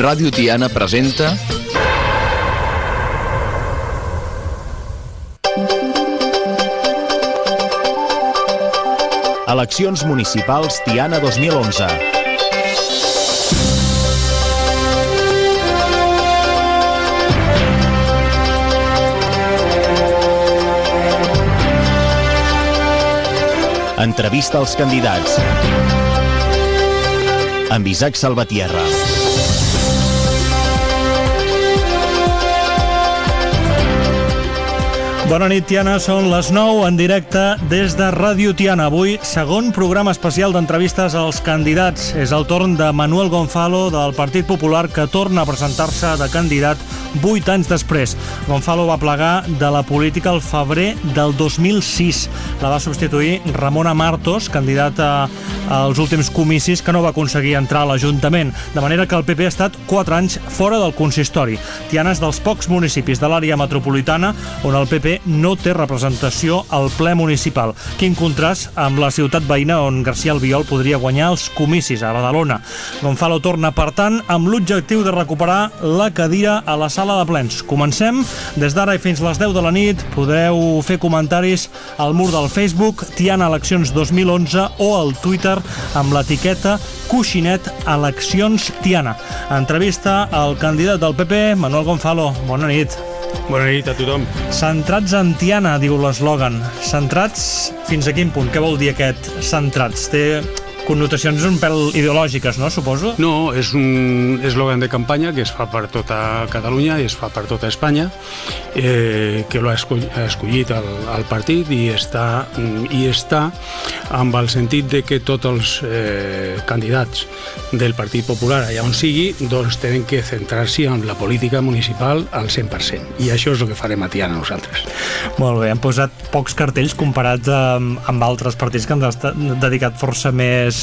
Ràdio Tiana presenta... Eleccions municipals Tiana 2011. Entrevista als candidats. Amb Isaac Salvatierra. Bona nit, Tiana. Són les 9 en directe des de Ràdio Tiana. Avui, segon programa especial d'entrevistes als candidats. És el torn de Manuel Gonzalo del Partit Popular que torna a presentar-se de candidat 8 anys després. Gonzalo va plegar de la política al febrer del 2006. La va substituir Ramona Martos, candidata als últims comicis que no va aconseguir entrar a l'Ajuntament. De manera que el PP ha estat 4 anys fora del consistori. Tiana és dels pocs municipis de l'àrea metropolitana on el PP no té representació al ple municipal. Quin contrast amb la ciutat veïna on García Albiol podria guanyar els comicis a Badalona. Gonzalo torna, per tant, amb l'objectiu de recuperar la cadira a la sala de plens. Comencem. Des d'ara i fins les 10 de la nit podreu fer comentaris al mur del Facebook Tiana Eleccions 2011 o al Twitter amb l'etiqueta Coixinet Eleccions Tiana. Entrevista al candidat del PP, Manuel Gonzalo. Bona nit. Bona nit a tothom. Centrats en Tiana, diu l'eslògan. Centrats fins a quin punt? Què vol dir aquest centrats? Té connotacions un pèl ideològiques, no, suposo? No, és un eslògan de campanya que es fa per tota Catalunya i es fa per tota Espanya, eh, que l'ha escollit el, el partit i està, i està amb el sentit de que tots els eh, candidats del Partit Popular, allà on sigui, doncs tenen que centrar-se en la política municipal al 100%. I això és el que farem a Tiana nosaltres. Molt bé, han posat pocs cartells comparats amb, amb altres partits que han dedicat força més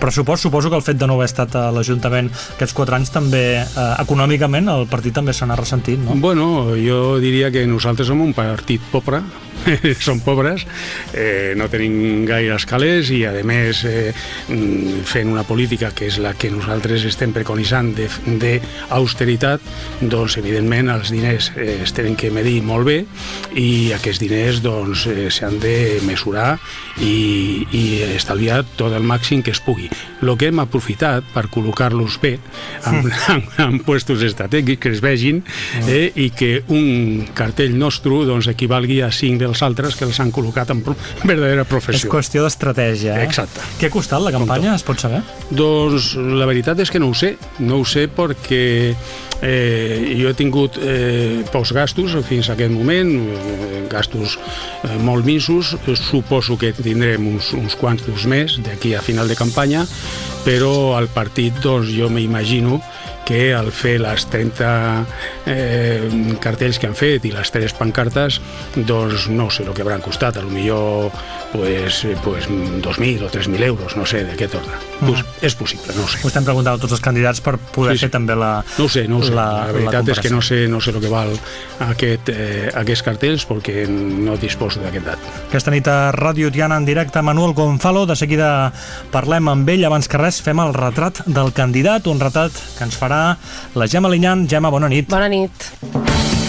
pressupost. Suposo que el fet de no haver estat a l'Ajuntament aquests quatre anys també, eh, econòmicament, el partit també se n'ha ressentit, no? Bueno, jo diria que nosaltres som un partit pobre, som pobres, eh, no tenim gaires calés i, a més, eh, fent una política que és la que nosaltres estem preconitzant d'austeritat, doncs, evidentment, els diners eh, es tenen que medir molt bé i aquests diners doncs, eh, s'han de mesurar i, i estalviar tot el màxim que es pugui. El que hem aprofitat per col·locar-los bé en, en, en puestos estratègics que es vegin eh, i que un cartell nostre doncs, equivalgui a cinc dels altres que els han col·locat en verdadera professió. És qüestió d'estratègia, eh? Exacte. Què ha costat la campanya, es pot saber? Doncs la veritat és que no ho sé. No ho sé perquè eh, jo he tingut eh, pocs gastos fins a aquest moment, eh, gastos eh, molt minsos. Suposo que tindrem uns, uns quants més d'aquí a final de campanya, però al partit doncs, jo m'imagino que al fer les 30 eh, cartells que han fet i les 3 pancartes, doncs no sé el que hauran costat, a lo millor pues, pues 2.000 o 3.000 euros, no sé de què torna. Mm. Pues, és possible, no ho sé. Ho estem preguntant a tots els candidats per poder sí, sí. fer també la No ho sé, no ho sé. La, la veritat la és que no sé, no sé el que val aquest, eh, aquests cartells perquè no disposo d'aquest dat. Aquesta nit a Ràdio Tiana en directe Manuel Gonzalo, de seguida parlem amb ell, abans que res fem el retrat del candidat, un retrat que ens farà la Gemma Linyan. Gemma, bona nit. Bona nit.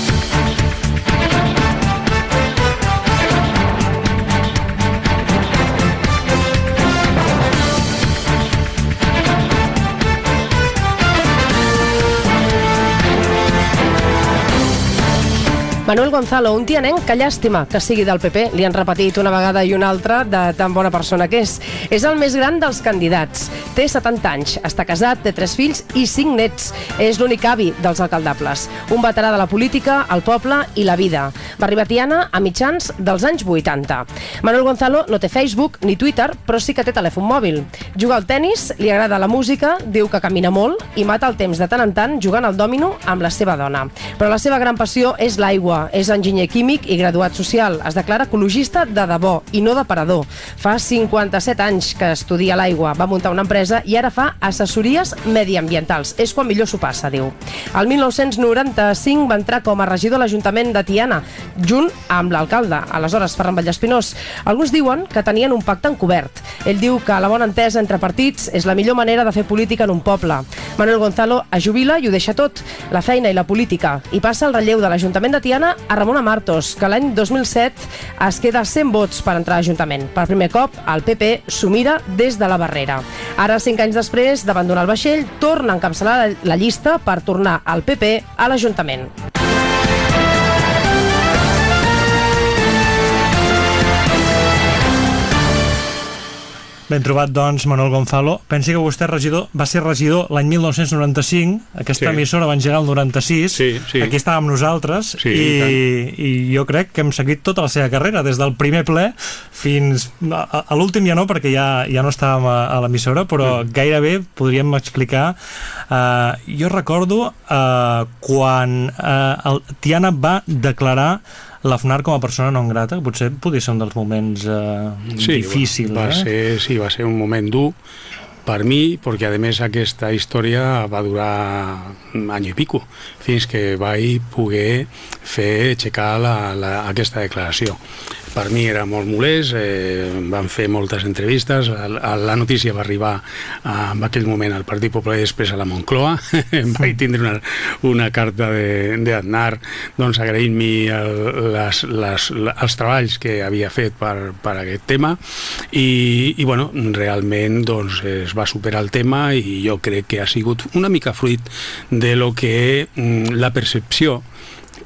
Manuel Gonzalo, un tianenc que llàstima que sigui del PP, li han repetit una vegada i una altra de tan bona persona que és. És el més gran dels candidats. Té 70 anys, està casat, té tres fills i cinc nets. És l'únic avi dels alcaldables. Un veterà de la política, el poble i la vida. Va arribar a Tiana a mitjans dels anys 80. Manuel Gonzalo no té Facebook ni Twitter, però sí que té telèfon mòbil. Juga al tennis, li agrada la música, diu que camina molt i mata el temps de tant en tant jugant al dòmino amb la seva dona. Però la seva gran passió és l'aigua l'aigua. És enginyer químic i graduat social. Es declara ecologista de debò i no de parador. Fa 57 anys que estudia l'aigua, va muntar una empresa i ara fa assessories mediambientals. És quan millor s'ho passa, diu. El 1995 va entrar com a regidor a l'Ajuntament de Tiana, junt amb l'alcalde, aleshores Ferran Vallespinós. Alguns diuen que tenien un pacte encobert. Ell diu que la bona entesa entre partits és la millor manera de fer política en un poble. Manuel Gonzalo es jubila i ho deixa tot, la feina i la política, i passa el relleu de l'Ajuntament de Tiana a Ramona Martos, que l'any 2007 es queda 100 vots per entrar a l'Ajuntament. Per primer cop, el PP s'ho mira des de la barrera. Ara, cinc anys després d'abandonar el vaixell, torna a encapçalar la, la llista per tornar al PP a l'Ajuntament. Ben trobat, doncs, Manuel Gonzalo. Pensi que vostè regidor, va ser regidor l'any 1995, aquesta Sí. emissora va engegar el 96, Sí, sí. aquí estàvem nosaltres, Sí, i, i i jo crec que hem seguit tota la seva carrera, des del primer ple fins... A, a- l'últim ja no, perquè ja, ja no estàvem a, a l'emissora, però Mm. gairebé podríem explicar... Uh, jo recordo uh, quan uh, el Tiana va declarar l'AFNAR com a persona non grata, potser podria ser un dels moments uh, difícils. va eh? ser, sí, va ser un moment dur per mi, perquè a més aquesta història va durar un any i pico, fins que vaig poder fer aixecar la, la, aquesta declaració. Per mi era molt molest, eh, van fer moltes entrevistes, la, la notícia va arribar eh, en aquell moment al Partit Popular i després a la Moncloa, vaig tindre una, una carta de- d'Aznar doncs, agraint-me el- les, les, els treballs que havia fet per, per aquest tema i, i bueno, realment doncs, es va superar el tema i jo crec que ha sigut una mica fruit de lo que mm, la percepció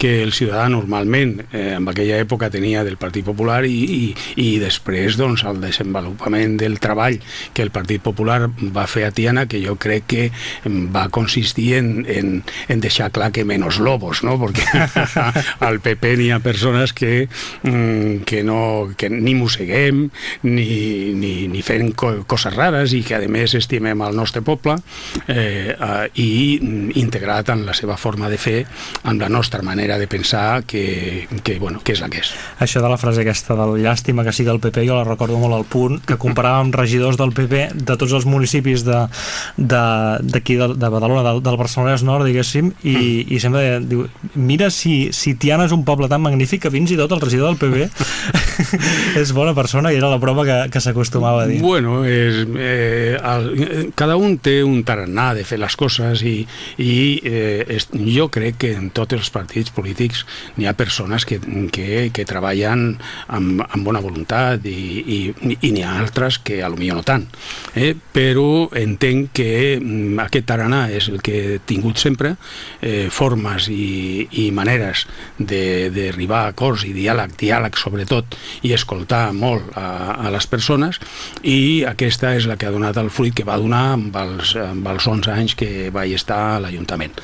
que el ciutadà normalment eh, en aquella època tenia del Partit Popular i, i, i després doncs, el desenvolupament del treball que el Partit Popular va fer a Tiana que jo crec que mm, va consistir en, en, en deixar clar que menys lobos, no? perquè al PP n'hi ha persones que, mm, que, no, que ni mosseguem ni, ni, ni fem co coses rares i que a més estimem el nostre poble eh, eh, i mm, integrat en la seva forma de fer amb la nostra manera de pensar que, que, bueno, que és la que és. Això de la frase aquesta del llàstima que sigui el PP, jo la recordo molt al punt, que comparàvem regidors del PP de tots els municipis de- de- d'aquí de, de, de Badalona, del, del Barcelonès Nord, diguéssim, i, Mm. i sempre diu, mira si, si Tiana és un poble tan magnífic que fins i tot el regidor del PP és bona persona i era la prova que, que s'acostumava a dir. Bueno, és, eh, el, cada un té un tarannà de fer les coses i, i eh, és, jo crec que en tots els partits polítics n'hi ha persones que, que, que treballen amb, amb bona voluntat i, i, i n'hi ha altres que a lo millor no tant. Eh? Però entenc que mm, aquest tarannà és el que he tingut sempre, eh, formes i, i maneres de- d'arribar a acords i diàleg, diàleg sobretot, i escoltar molt a, a les persones, i aquesta és la que ha donat el fruit que va donar amb els, amb els 11 anys que vaig estar a l'Ajuntament.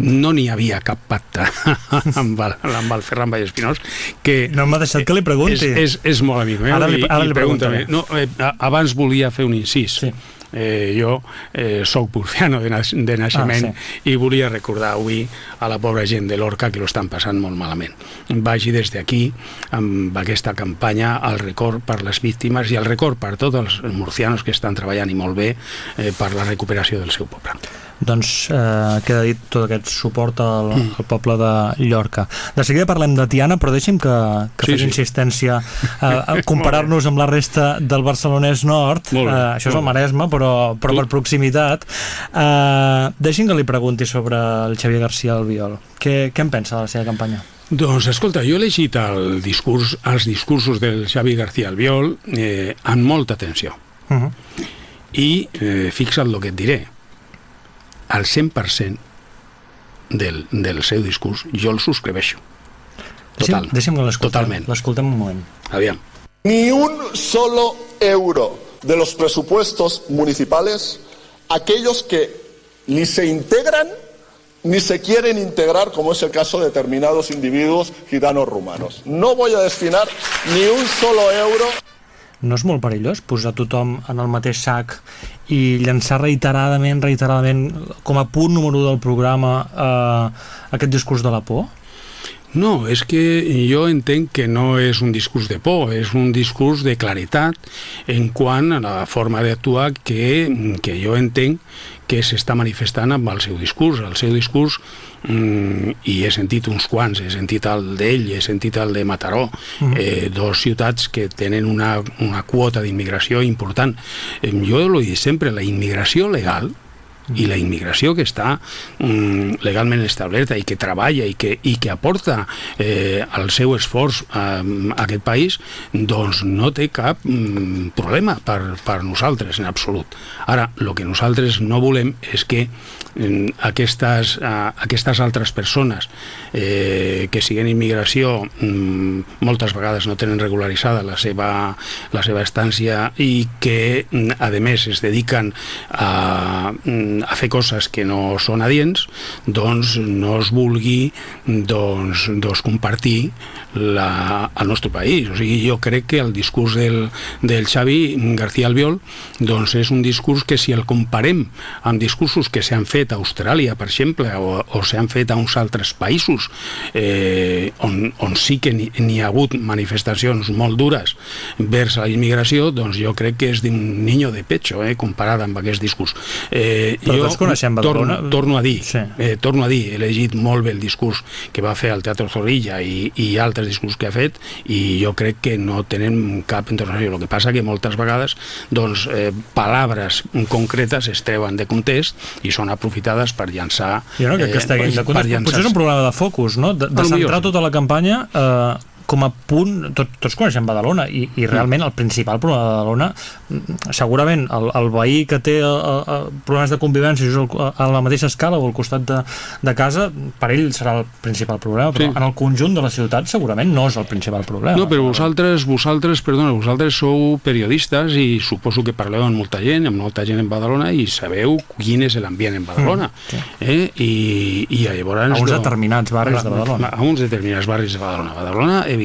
No n'hi havia cap pacte amb el, amb el Ferran Vallespinós, que No m'ha deixat que li pregunti. és, és, és molt amic meu Ara li- ara i li preguntaré. No, eh, abans volia fer un incís. Sí. Eh, jo eh, sóc porciano de, nas de naixement Ah, i volia recordar avui a la pobra gent de l'Orca que lo estan passant molt malament. Vagi des d'aquí amb aquesta campanya al record per les víctimes i al record per tots els murcianos que estan treballant i molt bé eh, per la recuperació del seu poble. Doncs eh, queda dit tot aquest suport al, Mm. al poble de Llorca. De seguida parlem de Tiana, però deixi'm que, que Sí, fes sí. insistència a, a comparar-nos amb la resta del Barcelonès Nord. Bé, Eh, això és el. Maresme, però, però per proximitat. Eh, deixi'm que li pregunti sobre el Xavier García Albiol. Què, què en pensa de la seva campanya? Doncs escolta, jo he llegit el discurs, els discursos del Xavi García Albiol eh, amb molta atenció. Uh -huh. I eh, fixa't el que et diré. Al 100% del, del seu discurs jo el subscriveixo. Total. Deixi'm, deixi'm que l'escoltem. Totalment. L'escoltem un moment. Aviam. Ni un solo euro de los presupuestos municipales, aquellos que ni se integran ni se quieren integrar, como es el caso de determinados individuos gitanos rumanos. No voy a destinar ni un solo euro No és molt perillós posar tothom en el mateix sac i llançar reiteradament, reiteradament, com a punt número 1 del programa, eh, aquest discurs de la por? No, és que jo entenc que no és un discurs de por, és un discurs de claritat en quant a la forma d'actuar que, que jo entenc que s'està manifestant amb el seu discurs. El seu discurs, mm, i he sentit uns quants, he sentit el d'ell, he sentit el de Mataró, mm. eh, dos ciutats que tenen una, una quota d'immigració important. Eh, jo ho he dit sempre, la immigració legal, i la immigració que està mm, legalment establerta i que treballa i que, i que aporta eh, el seu esforç a, a aquest país, doncs no té cap mm, problema per, per nosaltres en absolut. Ara, el que nosaltres no volem és que mm, aquestes, a, aquestes altres persones eh, que siguen immigració mm, moltes vegades no tenen regularitzada la seva, la seva estància i que, mm, a més, es dediquen a, a fer coses que no són adients, doncs no es vulgui doncs, doncs compartir la, el nostre país. O sigui, jo crec que el discurs del, del Xavi García Albiol doncs és un discurs que si el comparem amb discursos que s'han fet a Austràlia, per exemple, o, o s'han fet a uns altres països eh, on, on sí que n'hi ha hagut manifestacions molt dures vers la immigració, doncs jo crec que és d'un niño de pecho, eh, comparat amb aquest discurs. Eh, Però jo tots coneixem Badalona. Torno, torno a dir, sí. eh, torno a dir, he llegit molt bé el discurs que va fer al Teatre Zorrilla i, i altres discurs que ha fet i jo crec que no tenen cap entornació. El que passa que moltes vegades doncs, eh, palabres concretes es treuen de context i són aprofitades per llançar... Jo no crec que estigui de context, llançar... potser és un problema de focus, no? De, de centrar tota la campanya eh, com a punt, tot, tots coneixem Badalona i, i realment el principal problema de Badalona mm, segurament el, el veí que té a, a, a problemes de convivència a, a la mateixa escala o al costat de, de casa per ell serà el principal problema però sí. en el conjunt de la ciutat segurament no és el principal problema no, però vosaltres, vosaltres, perdona, vosaltres sou periodistes i suposo que parleu amb molta gent, amb molta gent en Badalona i sabeu quin és l'ambient en Badalona mm, sí. eh? I, i llavors a uns determinats barris de Badalona a uns determinats barris de Badalona Badalona, evidentment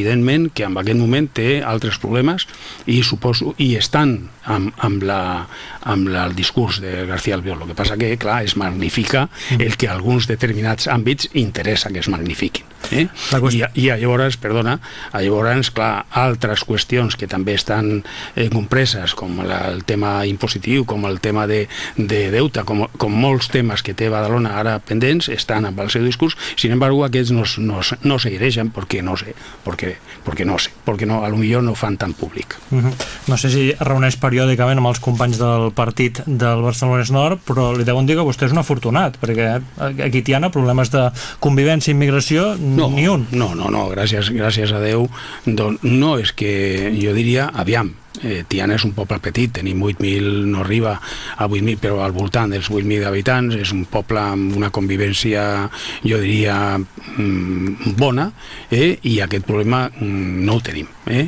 que en aquest moment té altres problemes i suposo i estan amb, amb, la, amb la, el discurs de García Albiol. El que passa que, clar, es magnifica mm. el que alguns determinats àmbits interessa que es magnifiquin. Eh? I, I llavors, perdona, llavors, clar, altres qüestions que també estan eh, compreses, com la, el tema impositiu, com el tema de, de deute, com, com molts temes que té Badalona ara pendents, estan amb el seu discurs, sin embargo, aquests no, no, no seguireixen perquè no sé, perquè, perquè no sé, perquè no, a lo millor no fan tan públic. Uh -huh. No sé si reuneix periòdicament amb els companys del partit del Barcelona Nord, però li deuen dir que vostè és un afortunat, perquè aquí Tiana problemes de convivència i immigració no, ni un. No, no, no, gràcies, gràcies a Déu. Doncs no, és que jo diria, aviam, eh, Tiana és un poble petit, tenim 8.000, no arriba a 8.000, però al voltant dels 8.000 habitants, és un poble amb una convivència, jo diria, mm, bona, eh, i aquest problema mm, no ho tenim. Eh?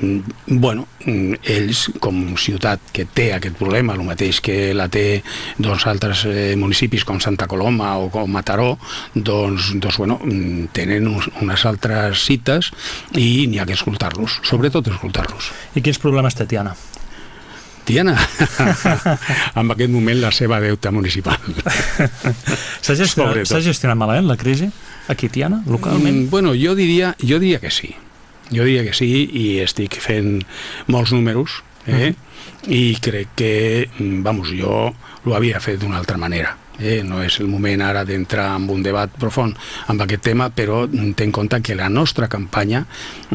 Mm, bueno, ells, com ciutat que té aquest problema, el mateix que la té doncs, altres eh, municipis com Santa Coloma o com Mataró, doncs, doncs bueno, tenen unes altres cites i n'hi ha que escoltar-los, sobretot escoltar-los. I quins problemes té Tiana? Tiana, en aquest moment la seva deuta municipal. S'ha gestionat, gestionat malament la crisi aquí Tiana, localment? Mm, bueno, jo diria, jo diria que sí. Jo diria que sí i estic fent molts números eh? Uh -huh. i crec que, mm, vamos, jo ho havia fet d'una altra manera Eh, no és el moment ara d'entrar en un debat profund amb aquest tema, però té en compte que la nostra campanya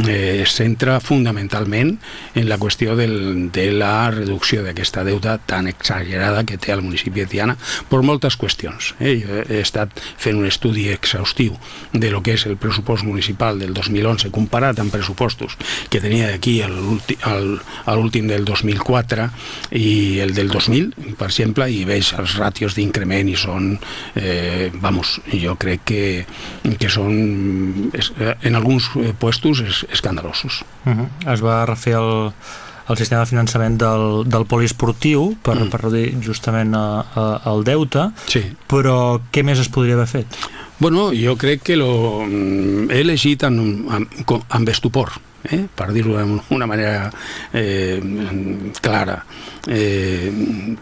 eh, es centra fundamentalment en la qüestió del, de la reducció d'aquesta deuta tan exagerada que té el municipi de Tiana per moltes qüestions. Eh. Jo he estat fent un estudi exhaustiu de lo que és el pressupost municipal del 2011 comparat amb pressupostos que tenia d'aquí l'últim del 2004 i el del 2000, per exemple, i veig els ràtios d'increment i són, eh, vamos, jo crec que, que són eh, en alguns puestos es, escandalosos. Uh -huh. Es va refer el, el sistema de finançament del, del poliesportiu per, mm. per reduir justament a, a, el deute, sí. però què més es podria haver fet? Bueno, jo crec que lo, mm, he llegit amb, amb, amb estupor eh? per dir-ho d'una manera eh, clara, eh,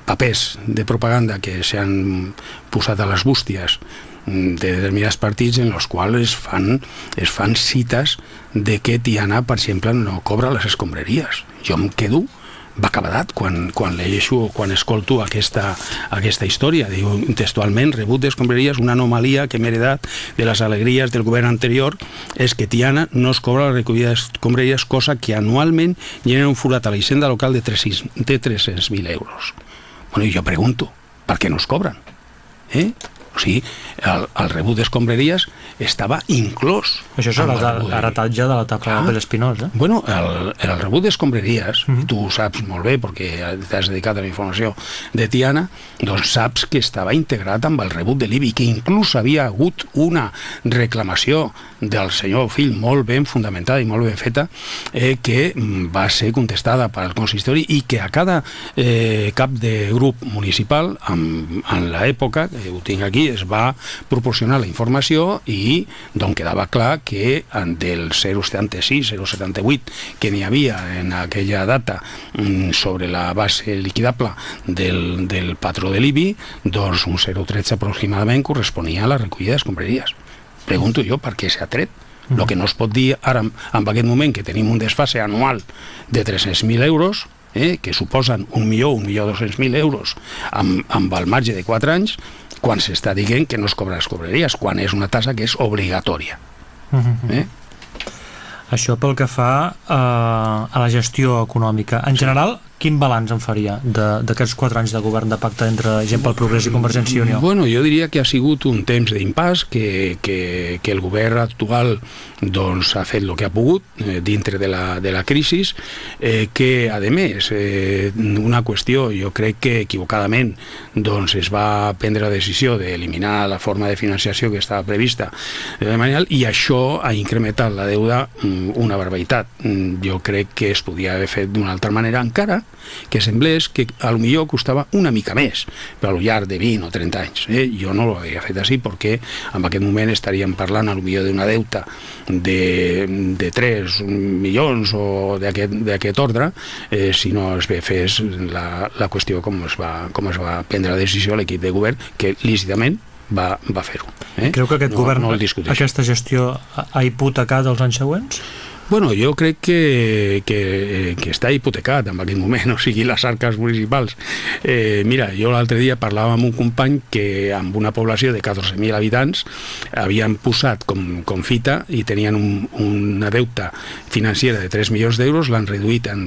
papers de propaganda que s'han posat a les bústies de determinats partits en els quals es fan, es fan cites de que Tiana, per exemple, no cobra les escombraries. Jo em quedo bacabadat quan, quan llegeixo, quan escolto aquesta, aquesta història. Diu textualment, rebut d'escombraries, una anomalia que hem heredat de les alegries del govern anterior és que Tiana no es cobra la recollida d'escombraries, cosa que anualment genera un forat a la hisenda local de 300.000 de 300 euros. Bueno, jo pregunto, per què no es cobren? Eh? O sigui, el, el rebut d'escombraries estava inclòs. Això és heretatge de l'etapa de l'Espinós, eh? Bueno, el, el rebut d'escombraries, mm -hmm. tu ho saps molt bé perquè t'has dedicat a la informació de Tiana, doncs saps que estava integrat amb el rebut de l'IBI, que inclús havia hagut una reclamació del senyor Fill molt ben fundamentada i molt ben feta, eh, que va ser contestada pel consistori i que a cada eh, cap de grup municipal, en, en l'època, que ho tinc aquí, es va proporcionar la informació i d'on quedava clar que del 076, 078 que n'hi havia en aquella data mm, sobre la base liquidable del, del patró de l'IBI, doncs un 013 aproximadament corresponia a la recollida d'escombraries. Pregunto jo per què s'ha tret. El que no es pot dir ara, en aquest moment, que tenim un desfase anual de 300.000 euros, eh, que suposen un milió, un milió 200.000 euros amb, amb el marge de 4 anys, quan s'està dient que no es cobra les cobreries, quan és una tassa que és obligatòria. Uh -huh. eh? Això pel que fa eh, a la gestió econòmica. En general, quin balanç en faria d'aquests quatre anys de govern de pacte entre gent pel progrés i Convergència i Unió? Bueno, jo diria que ha sigut un temps d'impàs, que, que, que el govern actual doncs, ha fet el que ha pogut eh, dintre de la, de la crisi, eh, que, a més, eh, una qüestió, jo crec que equivocadament doncs, es va prendre la decisió d'eliminar la forma de financiació que estava prevista de manera, i això ha incrementat la deuda mm, una barbaritat. Mm, jo crec que es podia haver fet d'una altra manera encara que semblés que a lo millor costava una mica més, però al llarg de 20 o 30 anys. Eh? Jo no ho havia fet així perquè en aquest moment estaríem parlant a lo millor d'una deuta de, de 3 milions o d'aquest ordre eh, si no es ve fes la, la qüestió com es, va, com es va prendre la decisió l'equip de govern que lícitament va, va fer-ho. Eh? Creu que aquest no, govern, no aquesta gestió ha hipotecat els anys següents? Bueno, jo crec que, que, que està hipotecat en aquest moment, o sigui, les arques municipals. Eh, mira, jo l'altre dia parlava amb un company que amb una població de 14.000 habitants havien posat com, com fita i tenien un, una deuta financera de 3 milions d'euros, l'han reduït en,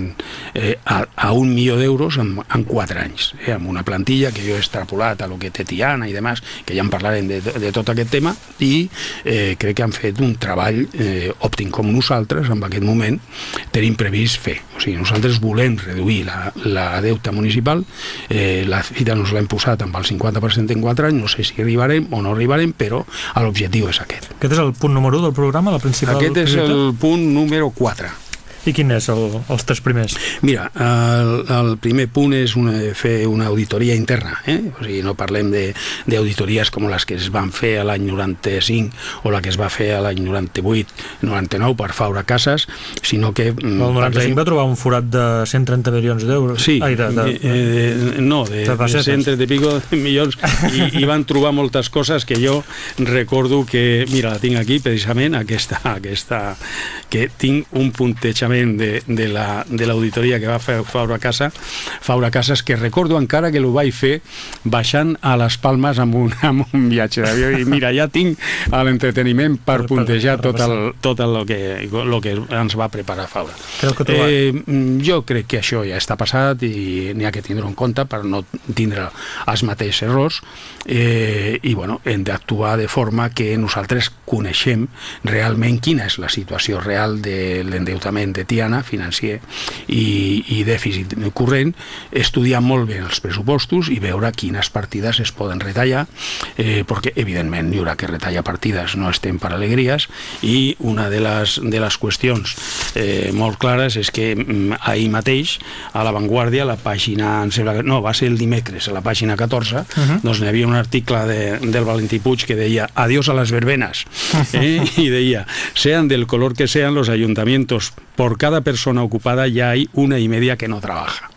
eh, a, a un milió d'euros en, en 4 anys, eh, amb una plantilla que jo he extrapolat a lo que té Tiana i demás, que ja en parlarem de, de tot aquest tema, i eh, crec que han fet un treball eh, òptim com nosaltres, en aquest moment tenim previst fer. O sigui, nosaltres volem reduir la, la deuta municipal, eh, la fita nos l'hem posat amb el 50% en 4 anys, no sé si arribarem o no arribarem, però l'objectiu és aquest. Aquest és el punt número 1 del programa, la principal Aquest és el punt número 4. I quin és el, els tres primers? Mira, el, el primer punt és una, fer una auditoria interna, eh? o sigui, no parlem d'auditories com les que es van fer a l'any 95 o la que es va fer a l'any 98, 99 per Faura Casas, sinó que... Mm, el 95 parlem... va trobar un forat de 130 milions d'euros. Sí, Ai, de, de, eh, eh, no, de, de, de 130 i pico milions i, i van trobar moltes coses que jo recordo que, mira, la tinc aquí precisament, aquesta, aquesta que tinc un puntejament precisament de, de l'auditoria la, de que va fer Faura Casa, Faura Casas, que recordo encara que ho vaig fer baixant a les Palmes amb un, amb un viatge d'avió i mira, ja tinc l'entreteniment per, per puntejar per, per, tot, el, tot el que, el que ens va preparar Faura. Creu que eh, jo crec que això ja està passat i n'hi ha que tindre en compte per no tindre els mateixos errors eh, i bueno, hem d'actuar de forma que nosaltres coneixem realment quina és la situació real de l'endeutament de Tiana, financer i, i dèficit corrent, estudiar molt bé els pressupostos i veure quines partides es poden retallar, eh, perquè evidentment hi haurà que retallar partides, no estem per alegries, i una de les, de les qüestions eh, molt clares és que mm, ahir mateix, a l'avantguàrdia, la pàgina, no, va ser el dimecres, a la pàgina 14, uh -huh. doncs hi havia un article de, del Valentí Puig que deia adiós a les verbenes, eh? i deia, sean del color que sean los ayuntamientos, por cada persona ocupada ya hay una y media que no trabaja.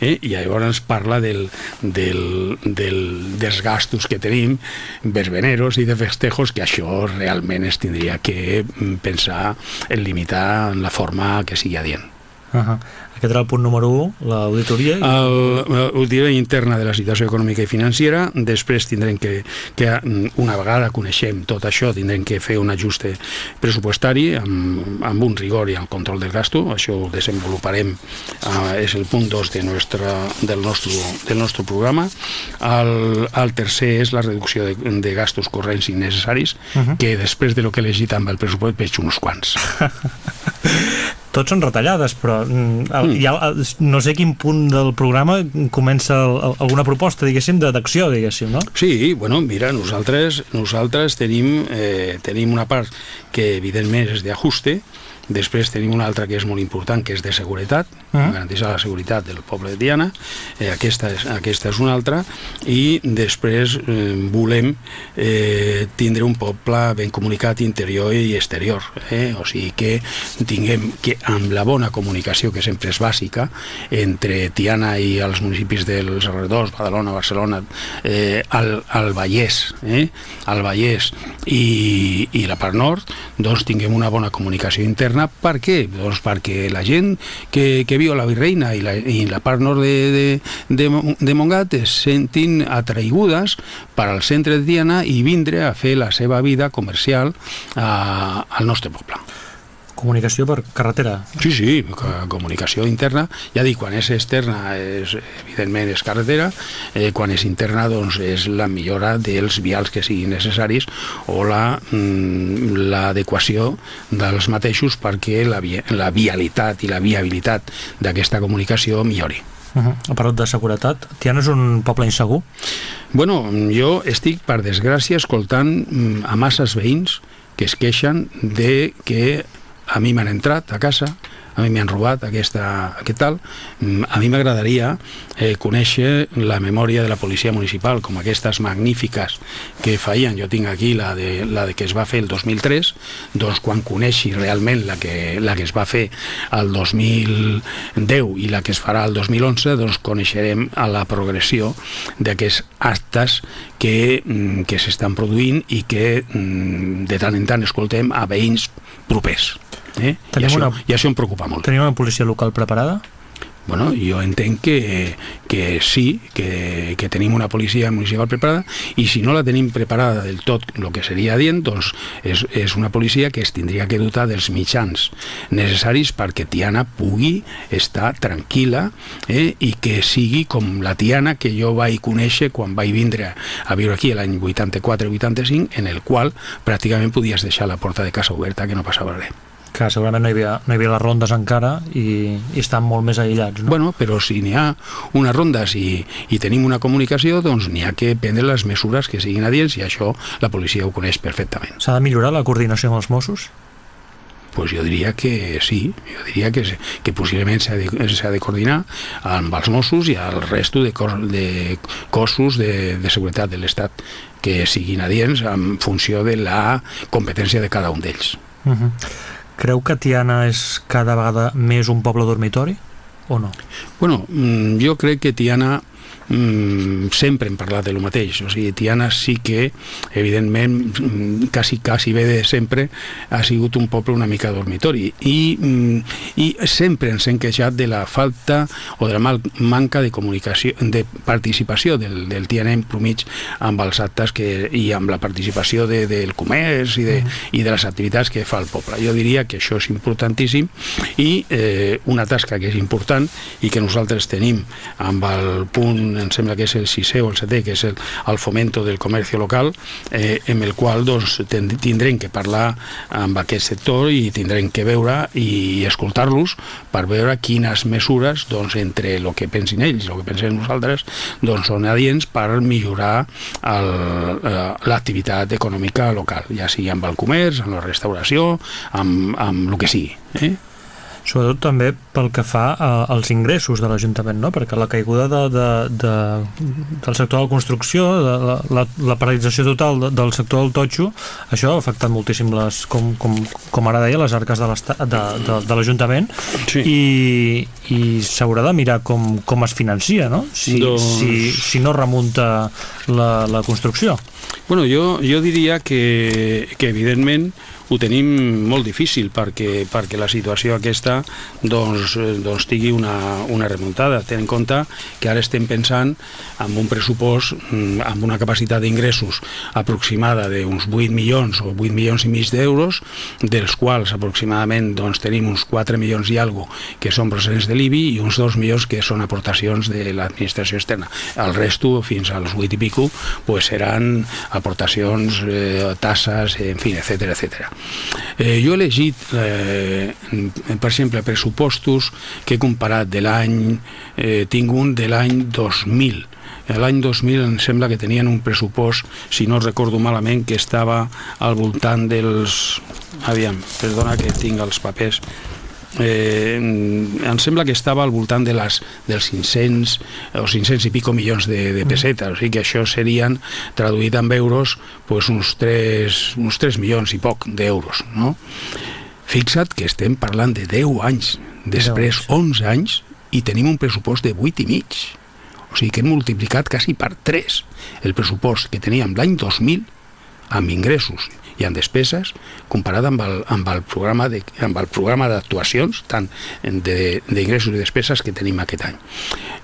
eh? i llavors ens parla del, del, del, dels gastos que tenim verbeneros i de festejos que això realment es tindria que mm, pensar en limitar la forma que sigui adient. Uh -huh. Aquest era el punt número 1, l'auditoria. L'auditoria interna de la situació econòmica i financera. Després tindrem que, que, una vegada coneixem tot això, tindrem que fer un ajuste pressupostari amb, amb un rigor i el control del gasto. Això ho desenvoluparem, eh, és el punt 2 de nostra, del, nostre, del nostre programa. El, el tercer és la reducció de, de gastos corrents innecessaris, uh -huh. que després de lo que he llegit amb el pressupost veig uns quants. Tots són retallades, però mm, el, mm. ja, no sé quin punt del programa comença el, el, alguna proposta, diguéssim, d'acció, diguéssim, no? Sí, bueno, mira, nosaltres, nosaltres tenim, eh, tenim una part que evidentment és d'ajuste, Després tenim una altra que és molt important, que és de seguretat, uh ah. -huh. garantir la seguretat del poble de Diana, eh, aquesta, és, aquesta és una altra, i després eh, volem eh, tindre un poble ben comunicat interior i exterior, eh? o sigui que tinguem que amb la bona comunicació, que sempre és bàsica, entre Tiana i els municipis dels arredors, Badalona, Barcelona, eh, al, al Vallès, eh? al Vallès i, i la part nord, doncs tinguem una bona comunicació interna interna. Per què? Doncs perquè la gent que, que viu a la Virreina i la, i la part nord de, de, de, de Montgat es sentin atraigudes per al centre de Diana i vindre a fer la seva vida comercial a, al nostre poble comunicació per carretera. Sí, sí, comunicació interna. Ja dic, quan és externa, és, evidentment és carretera, eh, quan és interna, doncs és la millora dels vials que siguin necessaris o mm, l'adequació la, dels mateixos perquè la, la vialitat i la viabilitat d'aquesta comunicació millori. Uh -huh. Ha parlat de seguretat. Tiana és un poble insegur? Bueno, jo estic, per desgràcia, escoltant mm, a masses veïns que es queixen de que a mi m'han entrat a casa, a mi m'han robat aquesta, aquest tal. Mm, a mi m'agradaria eh, conèixer la memòria de la policia municipal, com aquestes magnífiques que feien. Jo tinc aquí la de, la de que es va fer el 2003, doncs quan coneixi realment la que, la que es va fer el 2010 i la que es farà el 2011, doncs coneixerem a la progressió d'aquests actes que, mm, que s'estan produint i que mm, de tant en tant escoltem a veïns propers. Eh? I, això, una, I això em preocupa molt. Tenim una policia local preparada? Bueno, jo entenc que, que sí, que, que tenim una policia municipal preparada i si no la tenim preparada del tot el que seria dient, doncs és, és una policia que es tindria que dotar dels mitjans necessaris perquè Tiana pugui estar tranquil·la eh, i que sigui com la Tiana que jo vaig conèixer quan vaig vindre a viure aquí l'any 84-85 en el qual pràcticament podies deixar la porta de casa oberta que no passava res que segurament no hi havia, no hi havia les rondes encara i, i estan molt més aïllats. No? Bueno, però si n'hi ha unes rondes i, i tenim una comunicació, doncs n'hi ha que prendre les mesures que siguin adients i això la policia ho coneix perfectament. S'ha de millorar la coordinació amb els Mossos? pues jo diria que sí, jo diria que, que possiblement s'ha de, de coordinar amb els Mossos i el resto de, cos, de cossos de, de seguretat de l'Estat que siguin adients en funció de la competència de cada un d'ells. Uh -huh. Creu que Tiana és cada vegada més un poble dormitori o no? Bueno, mm, jo crec que Tiana mm, sempre hem parlat de lo mateix o sigui, Tiana sí que evidentment mm, quasi, quasi bé de sempre ha sigut un poble una mica dormitori i, mm, i sempre ens hem queixat de la falta o de la mal, manca de comunicació de participació del, del Tiana en promig amb els actes que, i amb la participació de, del comerç i de, mm. i de les activitats que fa el poble. Jo diria que això és importantíssim i eh, una tasca que és important i que nosaltres tenim amb el punt em sembla que és el sisè o el setè, que és el, el fomento del comerç local, eh, en el qual doncs, tindrem que parlar amb aquest sector i tindrem que veure i escoltar-los per veure quines mesures doncs, entre el que pensin ells i el que pensem nosaltres doncs, són adients per millorar eh, l'activitat econòmica local, ja sigui amb el comerç, amb la restauració, amb, amb el que sigui. Eh? Sobretot també pel que fa a, als ingressos de l'Ajuntament, no? perquè la caiguda de, de, de, del sector de la construcció, de la, la, la paralització total de, del sector del totxo, això ha afectat moltíssim, les, com, com, com ara deia, les arques de l'Ajuntament Sí. i, i s'haurà de mirar com, com es financia, no? Si, Doncs- si, si no remunta la, la construcció. Bueno, jo, jo diria que, que evidentment ho tenim molt difícil perquè, perquè la situació aquesta doncs, eh, doncs tingui una, una remuntada. Ten en compte que ara estem pensant en un pressupost mm, amb una capacitat d'ingressos aproximada d'uns 8 milions o 8 milions i mig d'euros, dels quals aproximadament doncs, tenim uns 4 milions i algo que són procedents de l'IBI i uns 2 milions que són aportacions de l'administració externa. El resto, fins als 8 i pico, pues seran aportacions, eh, tasses, en fi, etc etc. Eh, jo he elegit, eh, per exemple, pressupostos que he comparat de l'any, eh, tinc un de l'any 2000. L'any 2000 em sembla que tenien un pressupost, si no recordo malament, que estava al voltant dels... Aviam, perdona que tinc els papers eh, em sembla que estava al voltant de les, dels 500 o 500 i pico milions de, de pessetes, o sigui que això serien, traduït en euros, pues uns 3, uns 3 milions i poc d'euros, no? Fixa't que estem parlant de 10 anys, després 11 anys, i tenim un pressupost de 8 i mig. O sigui que hem multiplicat quasi per 3 el pressupost que teníem l'any 2000 amb ingressos i en despeses comparat amb el, amb el programa de, amb el programa d'actuacions tant de- d'ingressos i despeses que tenim aquest any.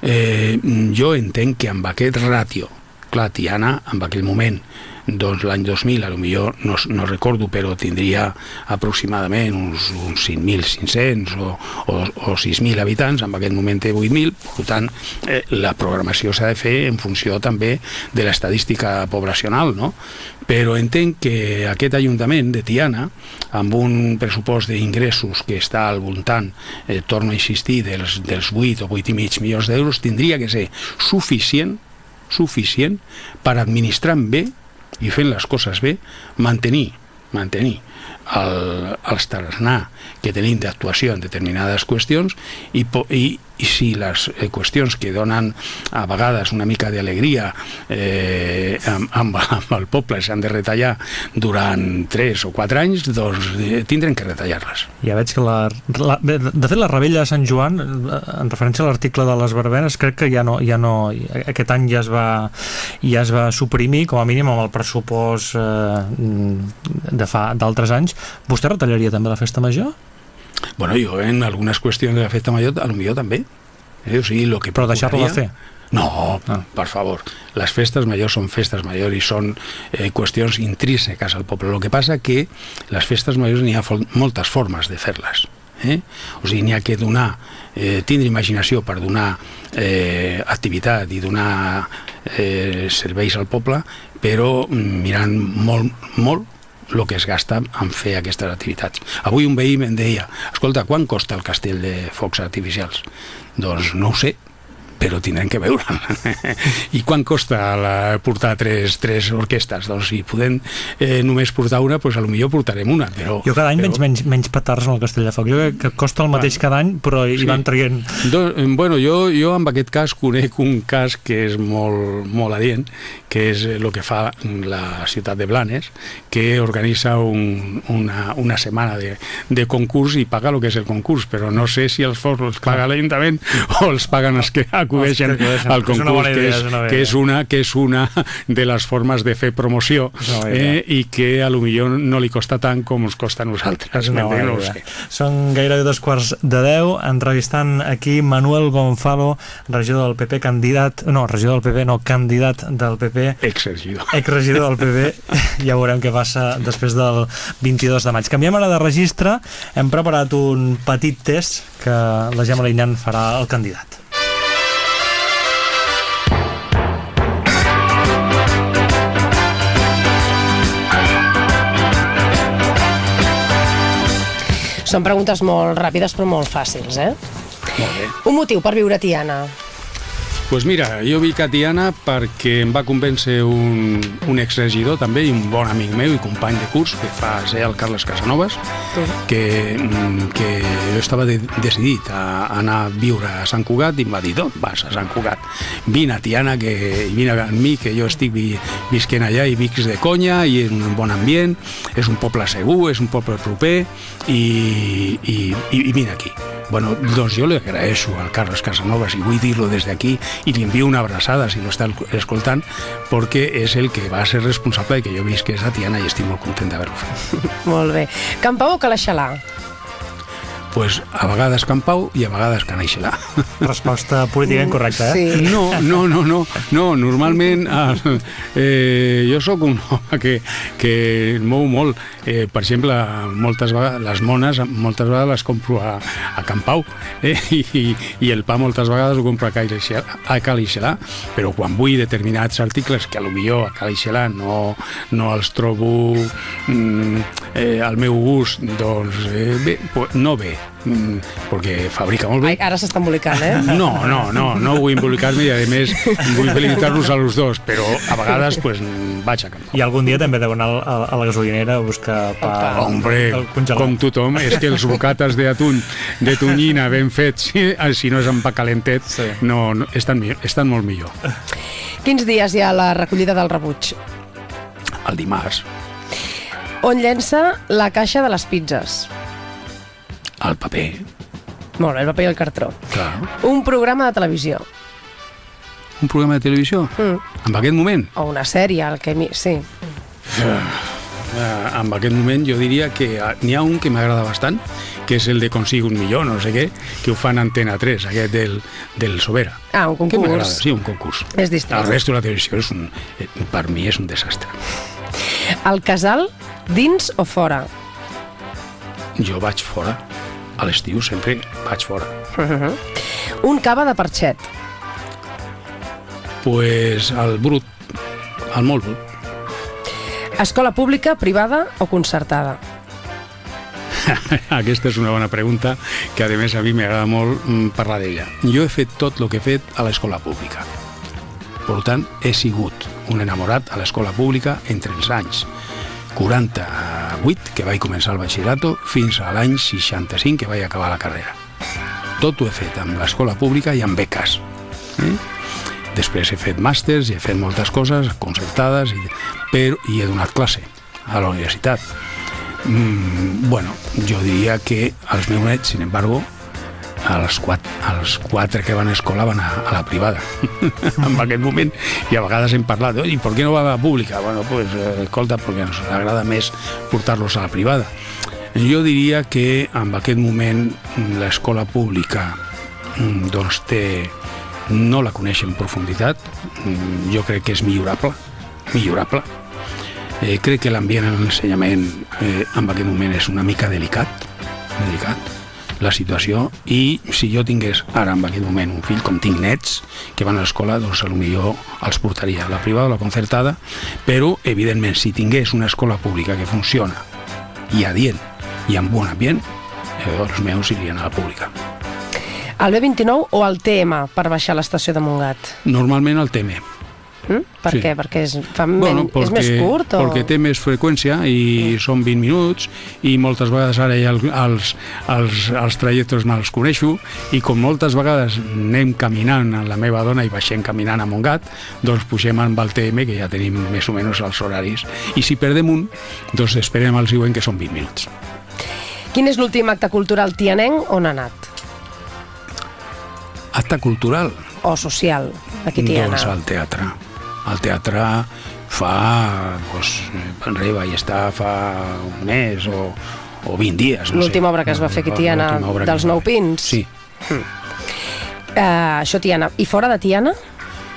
Eh, jo entenc que amb aquest ràtio, clar, Tiana, en aquell moment, doncs l'any 2000, a lo millor no, no recordo, però tindria aproximadament uns, uns 5.500 o, o, o 6.000 habitants, en aquest moment té 8.000, per tant, eh, la programació s'ha de fer en funció també de l'estadística poblacional, no? Però entenc que aquest Ajuntament de Tiana, amb un pressupost d'ingressos que està al voltant, eh, torno a insistir, dels, dels 8 o 8 i mig milions d'euros, tindria que ser suficient suficient per administrar bé i fent les coses bé, mantenir, mantenir el, els que tenim d'actuació en determinades qüestions i, i, i si les eh, qüestions que donen a vegades una mica d'alegria eh, amb, amb, amb el poble s'han de retallar durant 3 o 4 anys, doncs eh, tindrem que retallar-les. Ja veig que la, la de fet la rebella de Sant Joan eh, en referència a l'article de les verbenes crec que ja no, ja no aquest any ja es va ja es va suprimir com a mínim amb el pressupost eh, de fa d'altres anys vostè retallaria també la festa major? Bueno, jo en algunes qüestions de la festa major, a lo millor també. Eh? O sigui, lo que Però deixar-la de fer? No, Ah. per favor. Les festes majors són festes majors i són eh, qüestions intrínseques al poble. El que passa que les festes majors n'hi ha moltes formes de fer-les. Eh? O sigui, n'hi ha que donar, eh, tindre imaginació per donar eh, activitat i donar eh, serveis al poble, però mm, mirant molt, molt el que es gasta en fer aquestes activitats. Avui un veí em deia, escolta, quan costa el castell de focs artificials? Doncs no ho sé, però tindrem que veure. I quan costa la, portar tres, tres orquestes? Doncs si podem eh, només portar una, doncs a lo millor portarem una. Però, Jo cada any però... menys, menys, menys petards en el Castell de Foc. Jo crec que costa el mateix cada any, però hi Sí. van traient... Do, eh, bueno, jo, jo en aquest cas conec un cas que és molt, molt adient, que és el que fa la ciutat de Blanes, que organitza un, una, una setmana de, de concurs i paga el que és el concurs, però no sé si els fons els paga l'Ajuntament o els paguen els que acudeixen Acudeixen. al És una concurs, idea, que, és és, que, és una, que és una de les formes de fer promoció eh, i que a lo millor no li costa tant com ens costa a nosaltres. No idea. sé. Són gairebé dos quarts de deu, entrevistant aquí Manuel Gonzalo, regidor del PP, candidat... No, regidor del PP, no, candidat del PP, Exergido. exregidor del PP. Ja veurem què passa després del 22 de maig. Canviem ara de registre. Hem preparat un petit test que la Gemma Linyan farà al candidat. Són preguntes molt ràpides però molt fàcils, eh? Molt bé. Un motiu per viure a Tiana. Pues mira, jo vinc a Tiana perquè em va convèncer un, un exregidor també i un bon amic meu i company de curs que fa ser el Carles Casanovas que, mm, que jo estava de, decidit a anar a viure a Sant Cugat i em va dir, d'on vas a Sant Cugat? Vine a Tiana que, i vine amb mi que jo estic vi, visquent allà i vics de conya i és un bon ambient, és un poble segur, és un poble proper i, i, i, i vine aquí. Bueno, doncs jo li agraeixo al Carles Casanovas i vull dir-lo des d'aquí i li envio una abraçada si lo escoltant perquè és el que va ser responsable de que jo visqués a Tiana i estic molt content d'haver-ho fet. Molt bé. Can Pau o Calaixalà? Pues, a vegades Can Pau i a vegades Can Aixelà. Resposta política incorrecta, eh? Sí. No, no, no, no, no normalment eh, eh, jo sóc un home que, que el mou molt. Eh, per exemple, moltes vegades, les mones moltes vegades les compro a, a Can Pau eh, i, i el pa moltes vegades ho compro a Cal Ixelà, a Cal Ixelà però quan vull determinats articles que a lo millor a Cal Ixelà no, no els trobo mm, eh, al meu gust, doncs eh, bé, no bé, perquè fabrica molt bé. Ai, ara s'està embolicant, eh? No, no, no, no vull embolicar-me i a més vull felicitar-los a los dos, però a vegades pues, vaig a Can Pau. I algun dia també deu anar a, a la gasolinera a buscar pa... Hombre, el congelat. com tothom, és que els bocates d'atún, de tonyina ben fets, si, si no és amb pa calentet, Sí. no, no, estan, estan molt millor. Quins dies hi ha la recollida del rebuig? El dimarts, On llença la caixa de les pizzas? El paper, Molt bé, el paper i el cartró. clar. Un programa de televisió. Un programa de televisió, Mm. en aquest moment, O una sèrie, el que... mi- Sí. eh, en aquest moment jo diria que eh, n'hi ha un que m'agrada bastant, que és el de Consigo un millor, no sé què, que ho fan Antena 3, aquest del, del Sobera. Ah, un Que m'agrada, concurs. sí, un concurs. És distret. El resto de la televisió és un, eh, per mi és un desastre. El casal, dins o fora? Jo vaig fora, a l'estiu sempre vaig fora. Un cava de parxet. pues el brut, el molt brut. Escola pública, privada o concertada? Aquesta és una bona pregunta que a més a mi m'agrada molt mm, parlar d'ella. Jo he fet tot el que he fet a l'escola pública. Per tant, he sigut un enamorat a l'escola pública entre els anys 48, que vaig començar el batxillerato, fins a l'any 65, que vaig acabar la carrera. Tot ho he fet amb l'escola pública i amb beques. Eh? Després he fet màsters i he fet moltes coses concertades, i, però, i he donat classe a la universitat. Mm, bueno, jo diria que els meus nets, sin embargo, els quatre, els quatre que van a escola van a, a la privada. En aquest moment i a vegades hem parlat i per què no va a la pública? Bueno, pues, eh, escolta, perquè ens agrada més portar-los a la privada. Jo diria que en aquest moment mm, l'escola pública mm, doncs té no la coneix en profunditat. Mm, jo crec que és millorable millorable. Eh, crec que l'ambient en l'ensenyament eh, en aquest moment és una mica delicat, delicat la situació i si jo tingués ara en aquest moment un fill com tinc nets que van a l'escola doncs potser els portaria a la privada o la concertada però evidentment si tingués una escola pública que funciona i adient i amb bon ambient eh, els meus irien a la pública El B29 o el TM per baixar a l'estació de Montgat? normalment el teme Mm? Per Sí. què? Perquè és, fa men... és més curt? O... perquè té més freqüència i són 20 minuts i moltes vegades ara ja el- els, els, els trajectes me'ls coneixo i com moltes vegades anem caminant amb la meva dona i baixem caminant a Montgat doncs pugem amb el TM que ja tenim més o menys els horaris i si perdem un doncs esperem el següent que són 20 minuts Quin és l'últim acte cultural tianenc on ha anat? acte cultural O social, aquí Tiana? doncs al teatre al teatre fa doncs, enrere vaig estar fa un mes o, o 20 dies no. L'última obra que es va fer aquí Tiana, dels Nou. Pins? Sí. Uh, això Tiana. I fora de Tiana?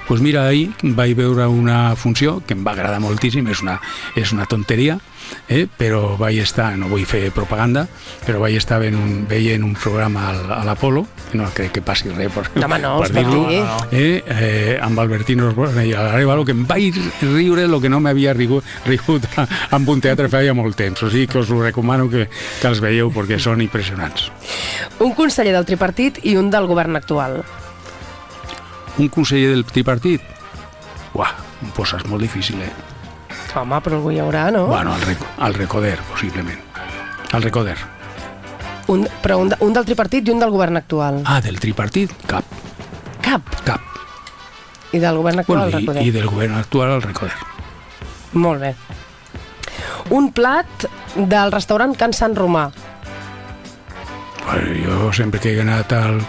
Pues mira, ahir vaig veure una funció que em va agradar moltíssim, és una, és una tonteria, eh? però vaig estar, no vull fer propaganda, però vaig estar veient un, veient un programa al, a l'Apolo, no crec que passi res per, No, no, per dir-ho, dir. eh? Eh, amb Albertino Osborne i l'Arevalo, que em vaig riure el que no m'havia rigut, rigut amb un teatre feia molt temps, o sigui que us ho recomano que, que els veieu perquè són impressionants. Un conseller del tripartit i un del govern actual. un conseller del tripartit? Uah, em poses molt difícil, eh? Home, però algú hi haurà, no? Bueno, al, rec al Recoder, possiblement. Al Recoder. Un, però un, de, un del tripartit i un del govern actual. Ah, del tripartit? Cap, Cap. cap. I del govern actual, Bueno, recordem. i, I del govern actual al Recoder. Molt bé. Un plat del restaurant Can Sant Romà. Bueno, jo sempre que he anat al,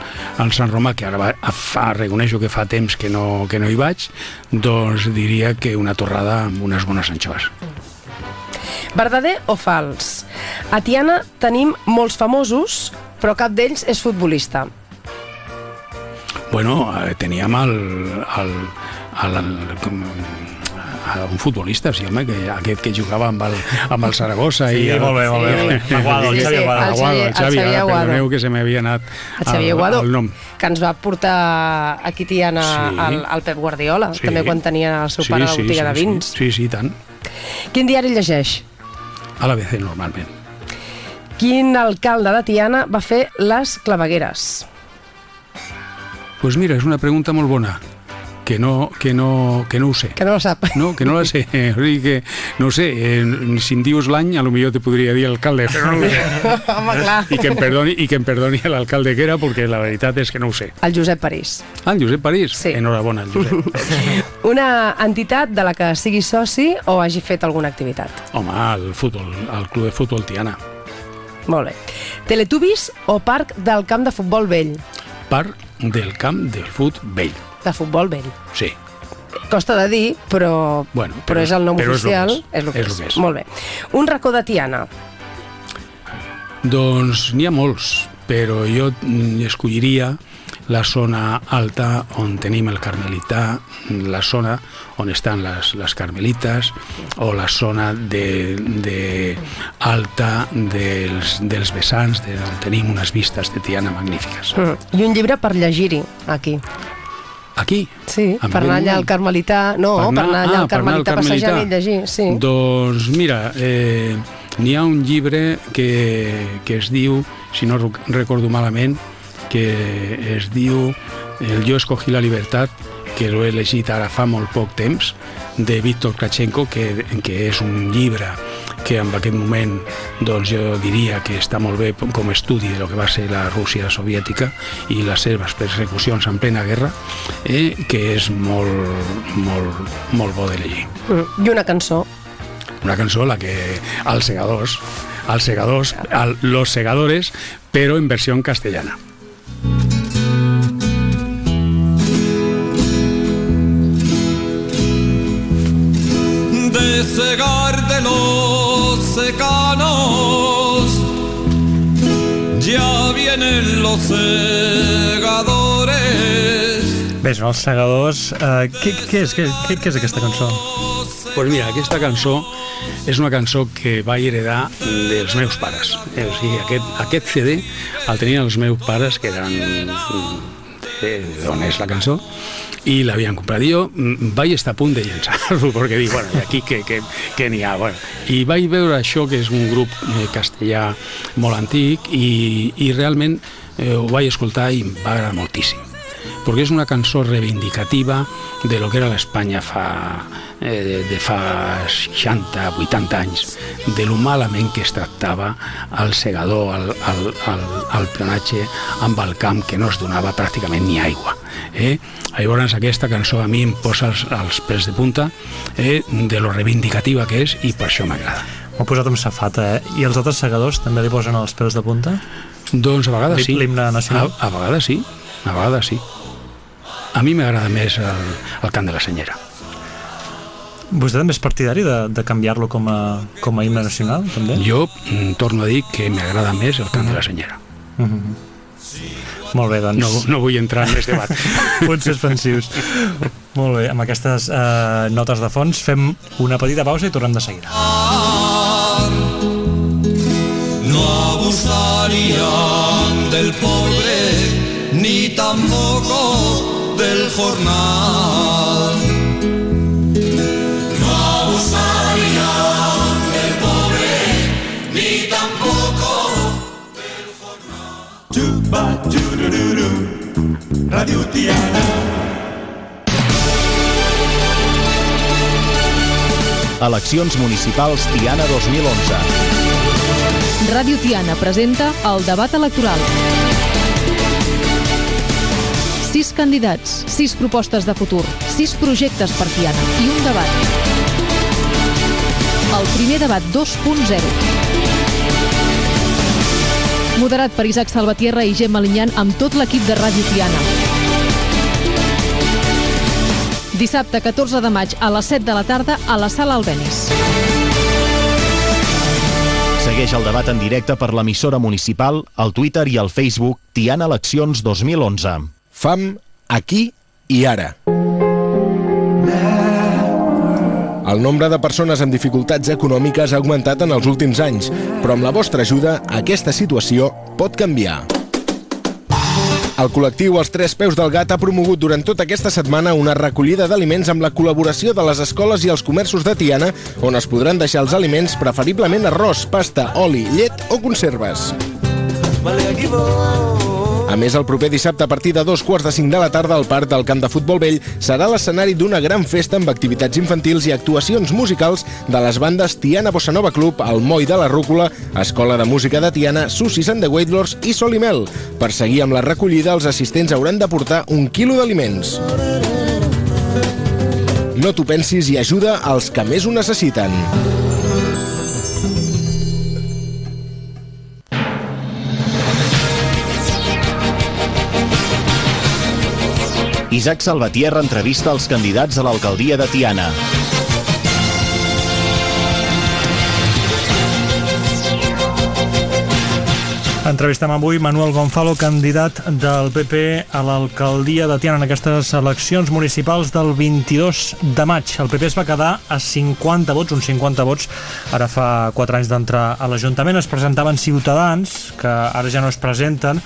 al Sant Romà, que ara va, fa, reconeixo que fa temps que no, que no hi vaig, doncs diria que una torrada amb unes bones anxoves. Verdader o fals? A Tiana tenim molts famosos, però cap d'ells és futbolista. Bueno, eh, teníem el, el, el, el, com, a un futbolista, sí, home, que, aquest que jugava amb el, amb el Saragossa. Sí, i el, molt bé, molt bé, molt bé. Aguado, el Sí, Xavi sí, Aguado. el Aguado, el Xavi- Xavi, el Xavi Aguado. perdoneu que se m'havia anat El Xavier Guado, el nom. que ens va portar aquí a Tiana Sí. el, el Pep Guardiola, Sí. també quan tenia el seu pare a la botiga de vins. Sí, sí, sí, tant. Quin diari llegeix? A l'ABC, normalment. Quin alcalde de Tiana va fer les clavegueres? Doncs pues mira, és una pregunta molt bona, que no, que no, que no ho sé. Que no ho sap. No, que no la sé. O sigui que, no ho sé, eh, si em dius l'any, a lo millor te podria dir alcalde, però no ho sé. Home, clar. I que em perdoni, i que em perdoni l'alcalde que era, perquè la veritat és que no ho sé. El Josep París. Ah, el Josep París? Sí. Enhorabona, el Josep. Una entitat de la que sigui soci o hagi fet alguna activitat. Home, el futbol, el club de futbol Tiana. Molt bé. Teletubbies o parc del camp de futbol vell? Part del camp del fut vell. De futbol vell. Sí. Costa de dir, però, Bueno, però, però- és el nom oficial. és. el És és. lo que és. Molt bé. Un racó de Tiana. Doncs n'hi ha molts, però jo escolliria la zona alta on tenim el Carmelità, la zona on estan les, les Carmelites o la zona de, de alta dels, dels vessants, de, on tenim unes vistes de Tiana magnífiques. Mm. I un llibre per llegir-hi, aquí. Aquí? Sí, En per anar allà al? Carmelità... No, per anar, allà al per anar Carmelità passejant i llegir, sí. Doncs mira, eh, n'hi ha un llibre que, que es diu, si no rec- recordo malament, que es diu El jo escogí la libertat, que l'he llegit ara fa molt poc temps, de Víctor Krachenko, que, que és un llibre que en aquest moment doncs jo diria que està molt bé com estudi de lo que va ser la Rússia soviètica i les seves persecucions en plena guerra, eh, que és molt, molt, molt bo de llegir. Mm. I una cançó. Una cançó, la que... Els segadors, els segadors, al- los segadores, però en versió castellana. Cegar de los secanos. Ya vienen los segadores. Bé, són els segadors. Uh, què, què, és, què, què, què és aquesta cançó? Pues mira, aquesta cançó és una cançó que vaig heredar dels meus pares. Eh, O sigui, aquest, aquest CD el tenien els meus pares, que eren de, d'on és la cançó, i l'havien comprat. I jo mm, vaig estar a punt de llençar-lo, perquè dic, bueno, i aquí què, què, què n'hi ha? Bueno, I vaig veure això, que és un grup eh, castellà molt antic, i, i realment eh, ho vaig escoltar i em va agradar moltíssim perquè és una cançó reivindicativa de lo que era l'Espanya fa, eh, de, fa 60, 80 anys, de lo malament que es tractava al segador, al, al, al, al planatge amb el camp que no es donava pràcticament ni aigua. Eh? Llavors aquesta cançó a mi em posa els, els pèls de punta eh, de lo reivindicativa que és i per això m'agrada. M'ho he posat amb safata, eh? I els altres segadors també li posen els pèls de punta? Doncs a vegades sí. L'himne nacional? A, a vegades sí, a vegades sí. A mi m'agrada més el, el cant de la senyera. Vostè també és partidari de, de canviar-lo com, a, com a himne nacional, també? Jo mm, torno a dir que m'agrada més el cant de la senyera. Molt bé, doncs... No, no vull entrar en més debat. Punts suspensius. Molt bé, amb aquestes eh, notes de fons fem una petita pausa i tornem de seguida. No abusarían del pobre ni tampoco el jornal. No abusarían el pobre, ni tampoco del jornal. Radio Tiana. Eleccions municipals Tiana 2011. Ràdio Tiana presenta el debat electoral. Sis candidats, sis propostes de futur, sis projectes per Tiana i un debat. El primer debat 2.0. Moderat per Isaac Salvatierra i Gemma Linyan amb tot l'equip de Ràdio Tiana. Dissabte 14 de maig a les 7 de la tarda a la Sala Albenis. Segueix el debat en directe per l'emissora municipal, al Twitter i al Facebook Tiana Eleccions 2011. Fam aquí i ara. El nombre de persones amb dificultats econòmiques ha augmentat en els últims anys, però amb la vostra ajuda aquesta situació pot canviar. El col·lectiu Els Tres Peus del Gat ha promogut durant tota aquesta setmana una recollida d'aliments amb la col·laboració de les escoles i els comerços de Tiana, on es podran deixar els aliments, preferiblement arròs, pasta, oli, llet o conserves. Més, el proper dissabte a partir de dos quarts de cinc de la tarda al Parc del Camp de Futbol Vell serà l'escenari d'una gran festa amb activitats infantils i actuacions musicals de les bandes Tiana Bossa Nova Club, El Moll de la Rúcula, Escola de Música de Tiana, Susis and the Waitlords i Solimel. Per seguir amb la recollida, els assistents hauran de portar un quilo d'aliments. No t'ho pensis i ajuda als que més ho necessiten. Isaac Salvatierra entrevista els candidats a l'alcaldia de Tiana. Entrevistem avui Manuel Gonzalo, candidat del PP a l'alcaldia de Tiana en aquestes eleccions municipals del 22 de maig. El PP es va quedar a 50 vots, uns 50 vots, ara fa 4 anys d'entrar a l'Ajuntament. Es presentaven ciutadans, que ara ja no es presenten,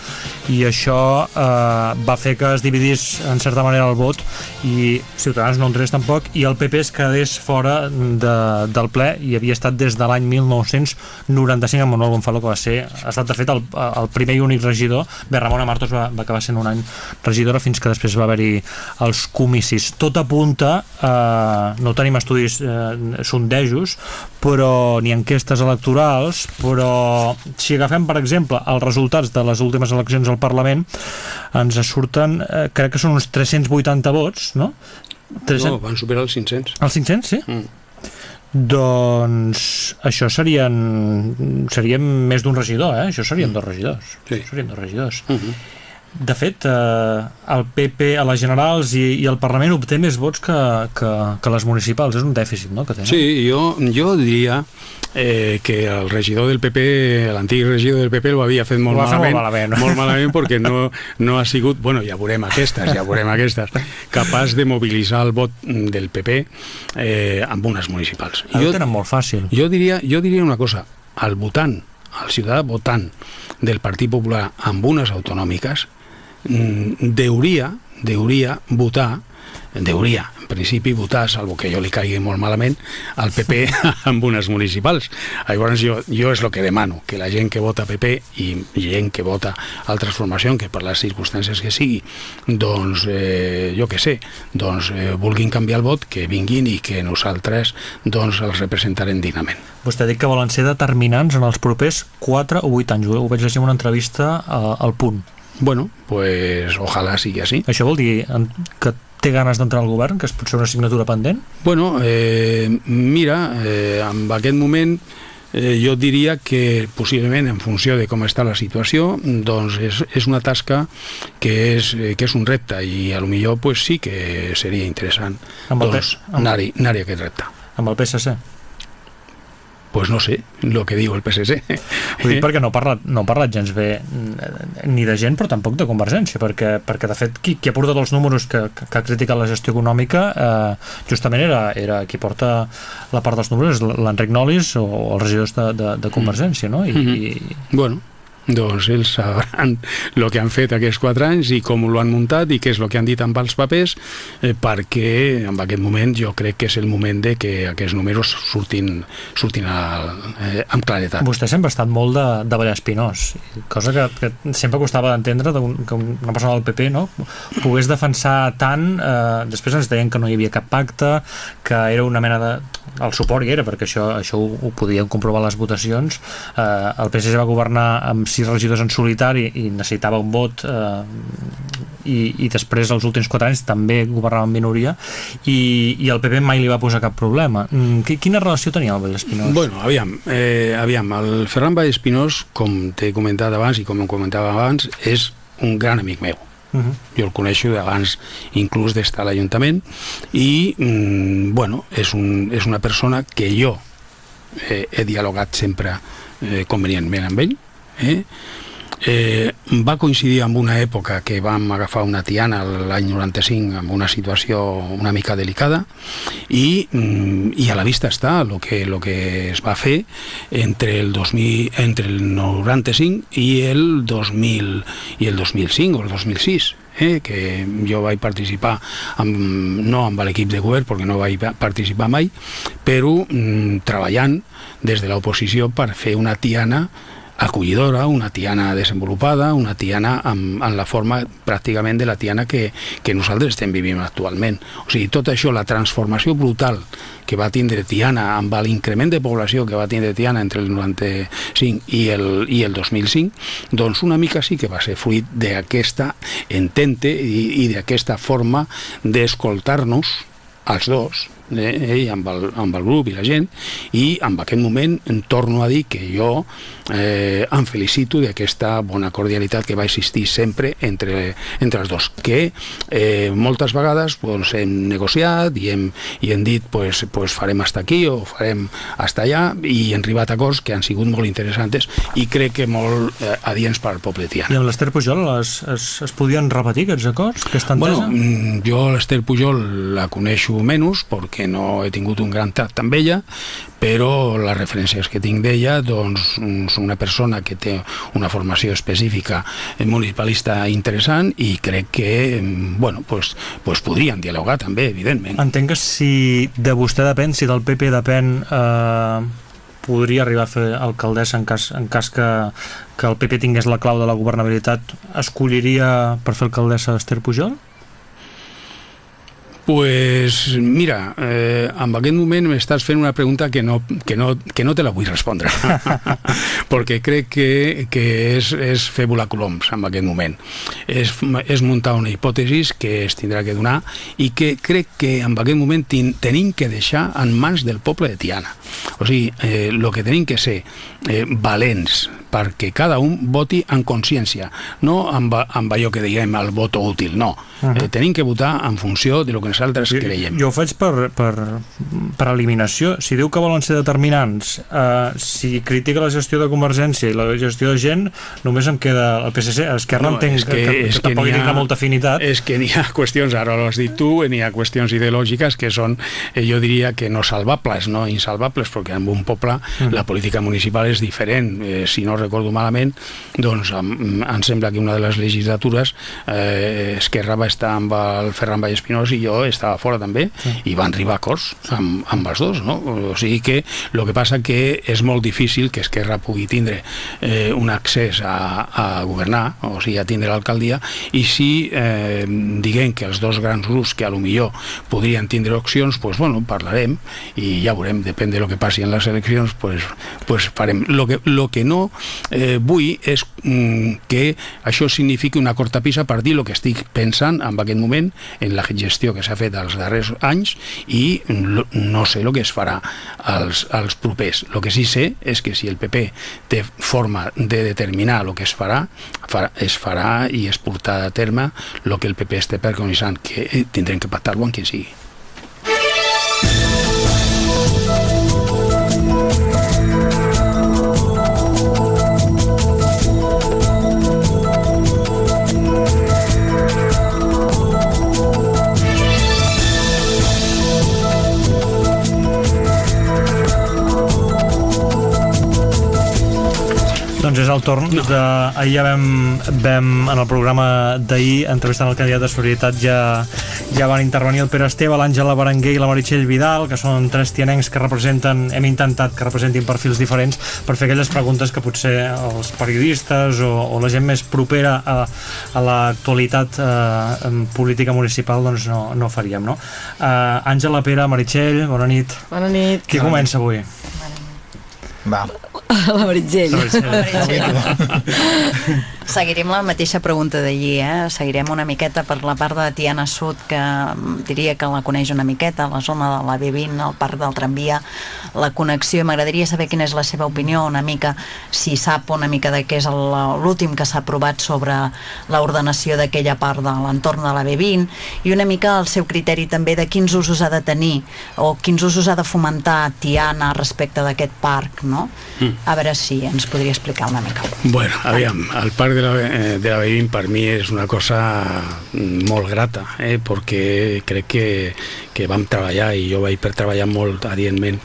i això eh, va fer que es dividís en certa manera el vot, i Ciutadans no entrés tampoc, i el PP es quedés fora de, del ple, i havia estat des de l'any 1995 amb Manuel Gonzalo, que va ser, ha estat de fet el, el primer i únic regidor. Bé, Ramona Martos va, va acabar sent un any regidora fins que després va haver-hi els comicis. Tot apunta, eh, no tenim estudis eh, sondejos, però ni enquestes electorals, però si agafem, per exemple, els resultats de les últimes eleccions al Parlament, ens surten, eh, crec que són uns 380 vots, no? 300... No, van superar els 500. Els 500, sí? Mm. Doncs això serien serien més d'un regidor, eh? Això serien dos regidors. Sí. Serien dos regidors. Uh -huh. De fet, eh, el PP a les generals i, i el Parlament obté més vots que, que, que les municipals. És un dèficit, no?, que tenen. Sí, jo, jo diria eh, que el regidor del PP, l'antic regidor del PP, ho havia fet molt Ho fer molt malament, malament. molt malament perquè no, no ha sigut, bueno, ja veurem aquestes, ja veurem aquestes, capaç de mobilitzar el vot del PP eh, amb unes municipals. Ara ho tenen molt fàcil. jo diria, jo diria una cosa, el votant, el ciutadà votant del Partit Popular amb unes autonòmiques deuria, deuria votar deuria, en principi, votar, salvo que jo li caigui molt malament, al PP amb unes municipals. Llavors jo, jo és el que demano, que la gent que vota PP i, gent que vota altres formacions, que per les circumstàncies que sigui, doncs, eh, jo que sé, doncs eh, vulguin canviar el vot, que vinguin i que nosaltres doncs els representarem dignament. Vostè ha dit que volen ser determinants en els propers 4 o 8 anys. Ho vaig llegir en una entrevista a, al Punt. Bueno, pues ojalá sigui així. Això vol dir que té ganes d'entrar al govern, que és potser una assignatura pendent? Bueno, eh, mira, eh, en aquest moment eh, jo diria que possiblement en funció de com està la situació doncs és, és una tasca que és, eh, que és un repte i a lo millor pues, sí que seria interessant Amb doncs, anar-hi anar a aquest repte Amb el PSC? Pues no sé, el que diu el PSC Ho dic perquè no ha parlat, no ha parlat gens bé mm, ni de gent, però tampoc de Convergència, perquè, perquè de fet qui, qui ha portat els números que, que, ha criticat la gestió econòmica eh, justament era, era qui porta la part dels números, l'Enric Nolis o, o els regidors de, de, de Convergència, no? I, Mhm. i, bueno, doncs ells sabran el que han fet aquests quatre anys i com ho han muntat i què és el que han dit amb els papers eh, perquè en aquest moment jo crec que és el moment de que aquests números surtin, surtin al, eh, amb claretat. Vostè sempre ha estat molt de, de ballar espinós, cosa que, que sempre costava d'entendre d'un- que una persona del PP no? pogués defensar tant, eh, després ens deien que no hi havia cap pacte, que era una mena de... el suport hi era, perquè això, això ho, ho podien comprovar les votacions. Eh, el PSC va governar amb sis regidors en solitari i necessitava un vot eh, i, i després els últims quatre anys també governava en minoria i, i el PP mai li va posar cap problema. Mm, qui- Quina relació tenia el Vallespinós? Bueno, aviam, eh, aviam, el Ferran Vallespinós, com t'he comentat abans i com em comentava abans, és un gran amic meu. Uh -huh. Jo el coneixo d'abans inclús d'estar a l'Ajuntament i, mm, bueno, és, un, és una persona que jo eh, he dialogat sempre eh, convenientment amb ell, eh? Eh, va coincidir amb una època que vam agafar una tiana l'any 95 amb una situació una mica delicada i, mm, i a la vista està el que, lo que es va fer entre el, 2000, entre el 95 i el 2000 i el 2005 o el 2006 eh, que jo vaig participar amb, no amb l'equip de govern perquè no vaig pa- participar mai però mm, treballant des de l'oposició per fer una tiana acollidora, una tiana desenvolupada, una tiana amb, amb la forma pràcticament de la tiana que, que nosaltres estem vivint actualment. O sigui, tot això, la transformació brutal que va tindre Tiana amb l'increment de població que va tindre Tiana entre el 95 i el, i el 2005, doncs una mica sí que va ser fruit d'aquesta entente i, i d'aquesta forma d'escoltar-nos els dos, eh, amb el, amb el grup i la gent, i en aquest moment em torno a dir que jo eh, em felicito d'aquesta bona cordialitat que va existir sempre entre, entre els dos, que eh, moltes vegades pues, hem negociat i hem, i hem dit pues, pues farem hasta aquí o farem hasta allà i hem arribat a acords que han sigut molt interessants i crec que molt eh, adients per al poble de Tiana. I amb l'Ester Pujol es, es, es podien repetir aquests acords? Aquesta entesa? Bueno, mm, jo l'Ester Pujol la coneixo menys perquè no he tingut un gran tracte amb ella, però les referències que tinc d'ella doncs, mm, és una persona que té una formació específica municipalista interessant i crec que mm, bueno, pues, pues podrien dialogar també, evidentment. Entenc que si de vostè depèn, si del PP depèn, eh, podria arribar a fer alcaldessa en cas, en cas que, que el PP tingués la clau de la governabilitat, escolliria per fer alcaldessa Esther Pujol? Pues mira, eh, en aquest moment m'estàs fent una pregunta que no, que no, que no te la vull respondre. Perquè crec que, que és, és fer volar coloms en aquest moment. És, és muntar una hipòtesi que es tindrà que donar i que crec que en aquest moment tin, tenim que deixar en mans del poble de Tiana. O sigui, eh, el que tenim que ser eh, valents perquè cada un voti en consciència, no amb, amb allò que diguem el voto útil, no. Uh -huh. eh, tenim que votar en funció de lo que nosaltres creiem. Jo ho faig per, per, per eliminació. Si diu que volen ser determinants, eh, si critica la gestió de Convergència i la gestió de gent, només em queda el PSC. Esquerra no, entenc és que, que, que, és que tampoc hi ha- molta afinitat. És que n'hi ha qüestions, ara ho has dit tu, n'hi ha qüestions ideològiques que són, eh, jo diria que no salvables, no insalvables, perquè en un poble Mm. la política municipal és diferent. Eh, si no recordo malament, doncs em, em sembla que una de les legislatures eh, Esquerra va estar amb el Ferran Vallespinós i jo estava fora també, i van arribar a acords amb, amb els dos, no? O sigui que el que passa que és molt difícil que Esquerra pugui tindre eh, un accés a, a governar, o sigui, a tindre l'alcaldia, i si eh, diguem que els dos grans grups que a lo millor podrien tindre opcions, pues, bueno, parlarem i ja veurem, depèn de lo que passi en les eleccions, pues, pues farem. Lo que, lo que no eh, vull és mm, que això signifiqui una cortapisa per dir el que estic pensant en aquest moment en la gestió que s'ha fet els darrers anys i lo- no sé el que es farà als, als propers. El que sí sé és que si el PP té forma de determinar el que es farà, farà es farà i es portarà a terme el que el PP esté preconitzant, que eh, tindrem que pactar-lo amb qui sigui. Doncs és el torn no. de... Ahir ja vam, vam, en el programa d'ahir, entrevistant el candidat de Solidaritat, ja, ja van intervenir el Pere Esteve, l'Àngela Berenguer i la Meritxell Vidal, que són tres tianencs que representen, hem intentat que representin perfils diferents per fer aquelles preguntes que potser els periodistes o, o la gent més propera a, a l'actualitat eh, en política municipal doncs no, no faríem, no? Eh, Àngela, Pere, Meritxell, bona nit. Bona nit. Qui comença avui? Va. La Meritxell. La Seguirem la mateixa pregunta d'allí, eh? Seguirem una miqueta per la part de Tiana Sud, que mm, diria que la coneix una miqueta, la zona de la B20, el parc del tramvia, la connexió. M'agradaria saber quina és la seva opinió, una mica, si sap una mica de què és l'últim que s'ha aprovat sobre l'ordenació d'aquella part de l'entorn de la B20 i una mica el seu criteri també de quins usos ha de tenir o quins usos ha de fomentar Tiana respecte d'aquest parc, no? Mm. A veure si ens podria explicar una mica. Bueno, aviam, el parc de la, eh, de la Bevin per mi és una cosa mm, molt grata, eh, perquè crec que, que vam treballar i jo vaig per treballar molt adientment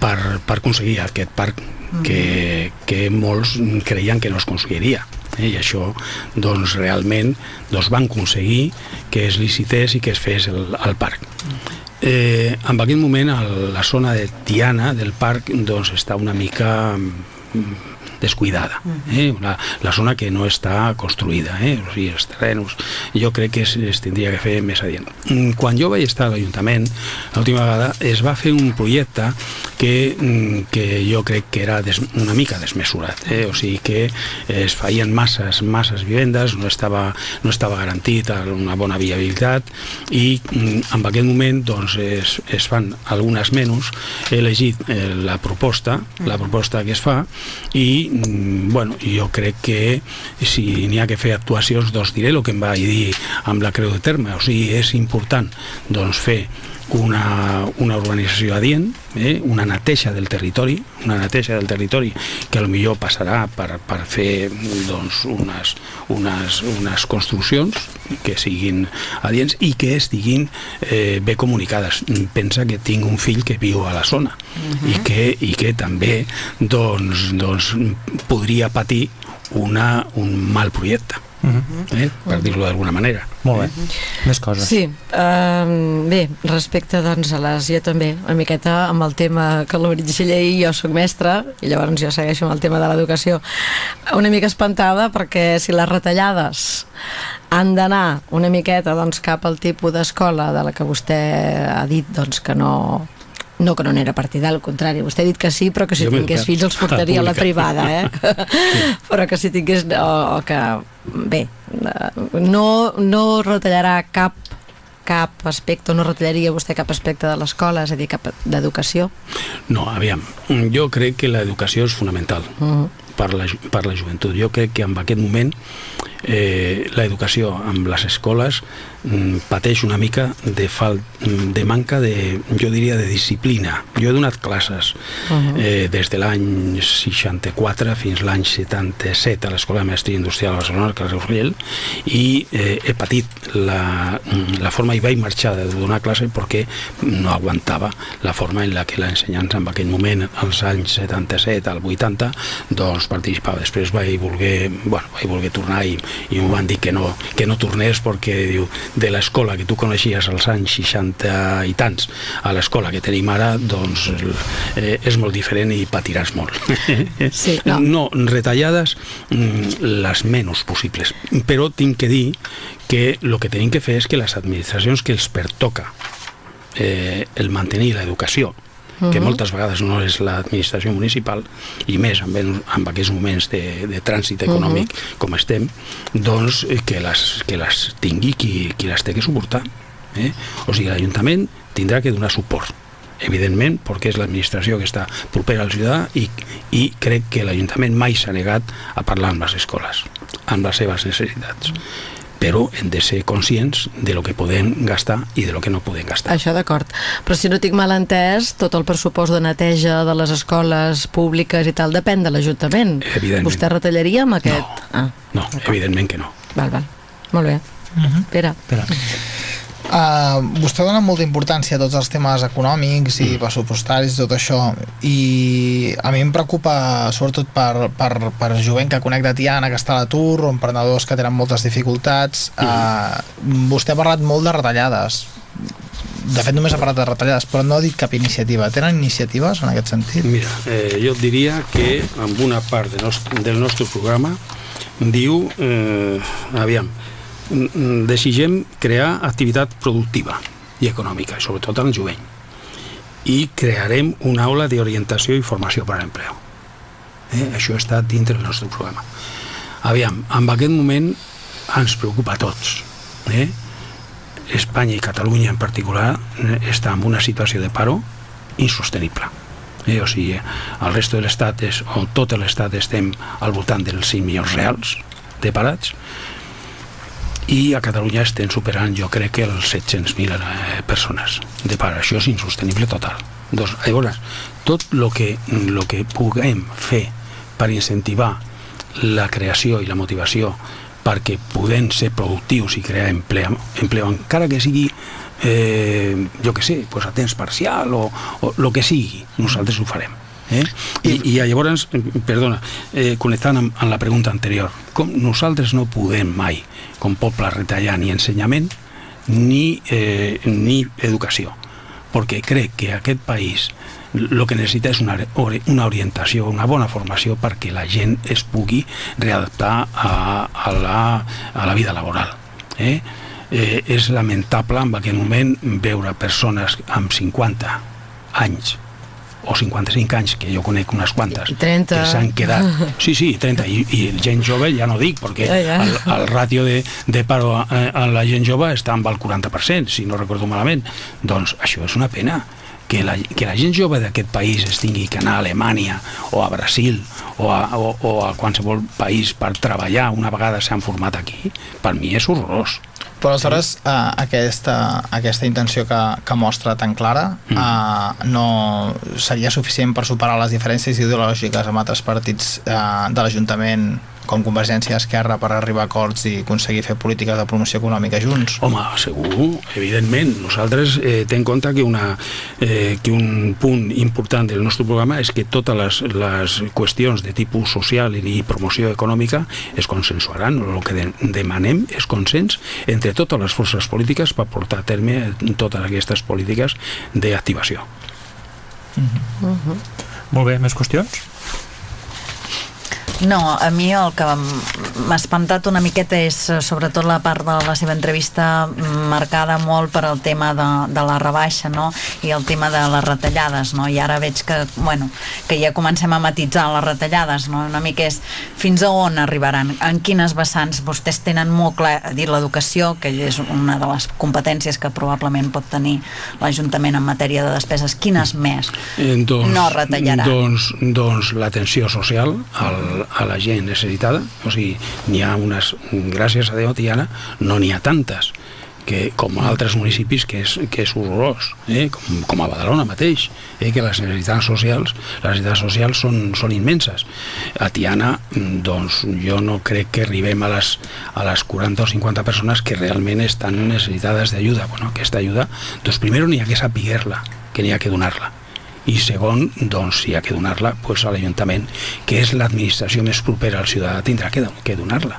per, per aconseguir aquest parc que, que molts creien que no es aconseguiria. Eh, I això, doncs, realment doncs, van aconseguir que es licités i que es fes el, el parc. Eh, en aquell moment el, la zona de Tiana del parc doncs, està una mica mm, descuidada eh? la, la zona que no està construïda eh? o sigui, els terrenos jo crec que es, es tindria que fer més adient Mm, quan jo vaig estar a l'Ajuntament l'última vegada es va fer un projecte que, mm, que jo crec que era des, una mica desmesurat eh? o sigui que es feien masses masses vivendes, no estava, no estava garantit una bona viabilitat i mm, en aquell moment doncs, es, es fan algunes menys he elegit eh, la proposta la proposta que es fa i mm, bueno, jo crec que si n'hi ha que fer actuacions doncs diré el que em vaig dir amb la Creu de Terme. O sigui, és important doncs fer una, una urbanització adient, eh? una neteja del territori, una neteja del territori que millor passarà per, per fer doncs, unes, unes, unes construccions que siguin adients i que estiguin eh, bé comunicades. Pensa que tinc un fill que viu a la zona i, que, i que també doncs, doncs, podria patir una, un mal projecte eh? per dir-ho d'alguna manera. Molt bé. Més coses. Sí, uh, bé, respecte doncs a les... Jo també, una miqueta amb el tema que la Meritxell i jo sóc mestra, i llavors jo segueixo amb el tema de l'educació, una mica espantada perquè si les retallades han d'anar una miqueta doncs, cap al tipus d'escola de la que vostè ha dit doncs, que no no que no n'era partida, al contrari, vostè ha dit que sí, però que si Jo tingués fills els portaria a la pública. privada, eh? però que si tingués... O, o que... Bé, no, no retallarà cap cap aspecte, no retallaria vostè cap aspecte de l'escola, és a dir, cap d'educació? No, aviam, jo crec que l'educació és fonamental Uh per la, per la joventut. Jo crec que en aquest moment eh, l'educació amb les escoles mm, pateix una mica de, fal, mm, de manca de, jo diria, de disciplina. Jo he donat classes Mhm. eh, des de l'any 64 fins l'any 77 a l'Escola de Mestre Industrial de Barcelona, al carrer Urgell, i eh, he patit la, mm, la forma i vaig marxar de donar classe perquè no aguantava la forma en la que l'ensenyança en aquell moment, als anys 77 al 80, doncs participava. Després vaig voler, bueno, vaig voler tornar i, i em van dir que no, que no tornés perquè diu, de l'escola que tu coneixies als anys 60 i tants a l'escola que tenim ara, doncs eh, és molt diferent i patiràs molt. Sí, no. no, retallades mm, les menys possibles. Però tinc que dir que el que tenim que fer és que les administracions que els pertoca eh, el mantenir l'educació que Mhm. moltes vegades no és l'administració municipal i més en, en aquests moments de, de trànsit econòmic com estem doncs eh, que les, que les tingui qui, qui les té que suportar eh? o sigui l'Ajuntament tindrà que donar suport evidentment perquè és l'administració que està propera al ciutadà i, i crec que l'Ajuntament mai s'ha negat a parlar amb les escoles amb les seves necessitats però hem de ser conscients de lo que podem gastar i de lo que no podem gastar. Això d'acord. Però si no tinc mal entès, tot el pressupost de neteja de les escoles públiques i tal depèn de l'Ajuntament. Evidentment. Vostè retallaria amb aquest... No. Ah, No, evidentment que no. val, val. Molt bé. Mhm. Pere. Pere. Uh, vostè dona molta importància a tots els temes econòmics i Mm. pressupostaris, tot això, i a mi em preocupa sobretot per, per, per jovent que conec de Tiana, que està a l'atur, o emprenedors que tenen moltes dificultats. Uh, vostè ha parlat molt de retallades. De fet, només ha parlat de retallades, però no ha dit cap iniciativa. Tenen iniciatives en aquest sentit? Mira, eh, jo diria que amb una part de nos, del nostre programa diu, eh, aviam, mm, desitgem crear activitat productiva i econòmica, sobretot al jovent. I crearem una aula d'orientació i formació per a l'empleo. Eh? Això està dintre del nostre programa. Aviam, en aquest moment ens preocupa a tots. Eh? Espanya i Catalunya en particular eh, està en una situació de paro insostenible. Eh, o sigui, el resto de l'estat, o tot l'estat estem al voltant dels 5 milions reals de parats i a Catalunya estem superant jo crec que els 700.000 eh, persones de pare. Això és insostenible total. Doncs, llavors, tot el que, lo que puguem fer per incentivar la creació i la motivació perquè podem ser productius i crear empleo, empleo encara que sigui eh, jo que sé, pues a temps parcial o, o el que sigui, nosaltres ho farem. Eh? I, I llavors, perdona, eh, connectant amb, amb la pregunta anterior, com nosaltres no podem mai, com poble, retallar ni ensenyament ni, eh, ni educació, perquè crec que aquest país el que necessita és una, una orientació, una bona formació perquè la gent es pugui readaptar a, a, la, a la vida laboral. Eh? Eh, és lamentable en aquest moment veure persones amb 50 anys o 55 anys, que jo conec unes quantes, 30. que s'han quedat... Sí, sí, 30, i, i gent jove ja no dic, perquè Ja, ja. el, el ràtio de, de paro a, a la gent jove està amb el 40%, si no recordo malament. Doncs això és una pena que la, que la gent jove d'aquest país es tingui que anar a Alemanya o a Brasil o a, o, o a qualsevol país per treballar una vegada s'han format aquí, per mi és horrorós. Però aleshores eh, aquesta, aquesta intenció que, que mostra tan clara Mm. eh, no seria suficient per superar les diferències ideològiques amb altres partits eh, de l'Ajuntament com Convergència i Esquerra per arribar a acords i aconseguir fer polítiques de promoció econòmica junts? Home, segur, evidentment. Nosaltres eh, ten en compte que, una, eh, que un punt important del nostre programa és que totes les, les qüestions de tipus social i promoció econòmica es consensuaran. El que de, demanem és consens entre totes les forces polítiques per portar a terme totes aquestes polítiques d'activació. Molt bé, més qüestions? No, a mi el que m'ha espantat una miqueta és eh, sobretot la part de la seva entrevista marcada molt per al tema de, de la rebaixa no? i el tema de les retallades no? i ara veig que, bueno, que ja comencem a matitzar les retallades no? una mica és fins a on arribaran en quines vessants vostès tenen molt clar a dir l'educació que és una de les competències que probablement pot tenir l'Ajuntament en matèria de despeses quines més Eh, doncs, No retallaran. Doncs, doncs l'atenció social al, a la gent necessitada, o sigui, n'hi ha unes, gràcies a Déu, Tiana, no n'hi ha tantes que, com a altres municipis que és, que és horrorós, eh? com, com a Badalona mateix, eh? que les necessitats socials les necessitats socials són, són immenses. A Tiana, mm, doncs, jo no crec que arribem a les, a les 40 o 50 persones que realment estan necessitades d'ajuda. Bueno, aquesta ajuda, doncs, primero n'hi ha que saber-la, que n'hi ha que donar-la i segon, doncs, si hi ha que donar-la pues, a l'Ajuntament, que és l'administració més propera al ciutadà, tindrà que, que donar-la.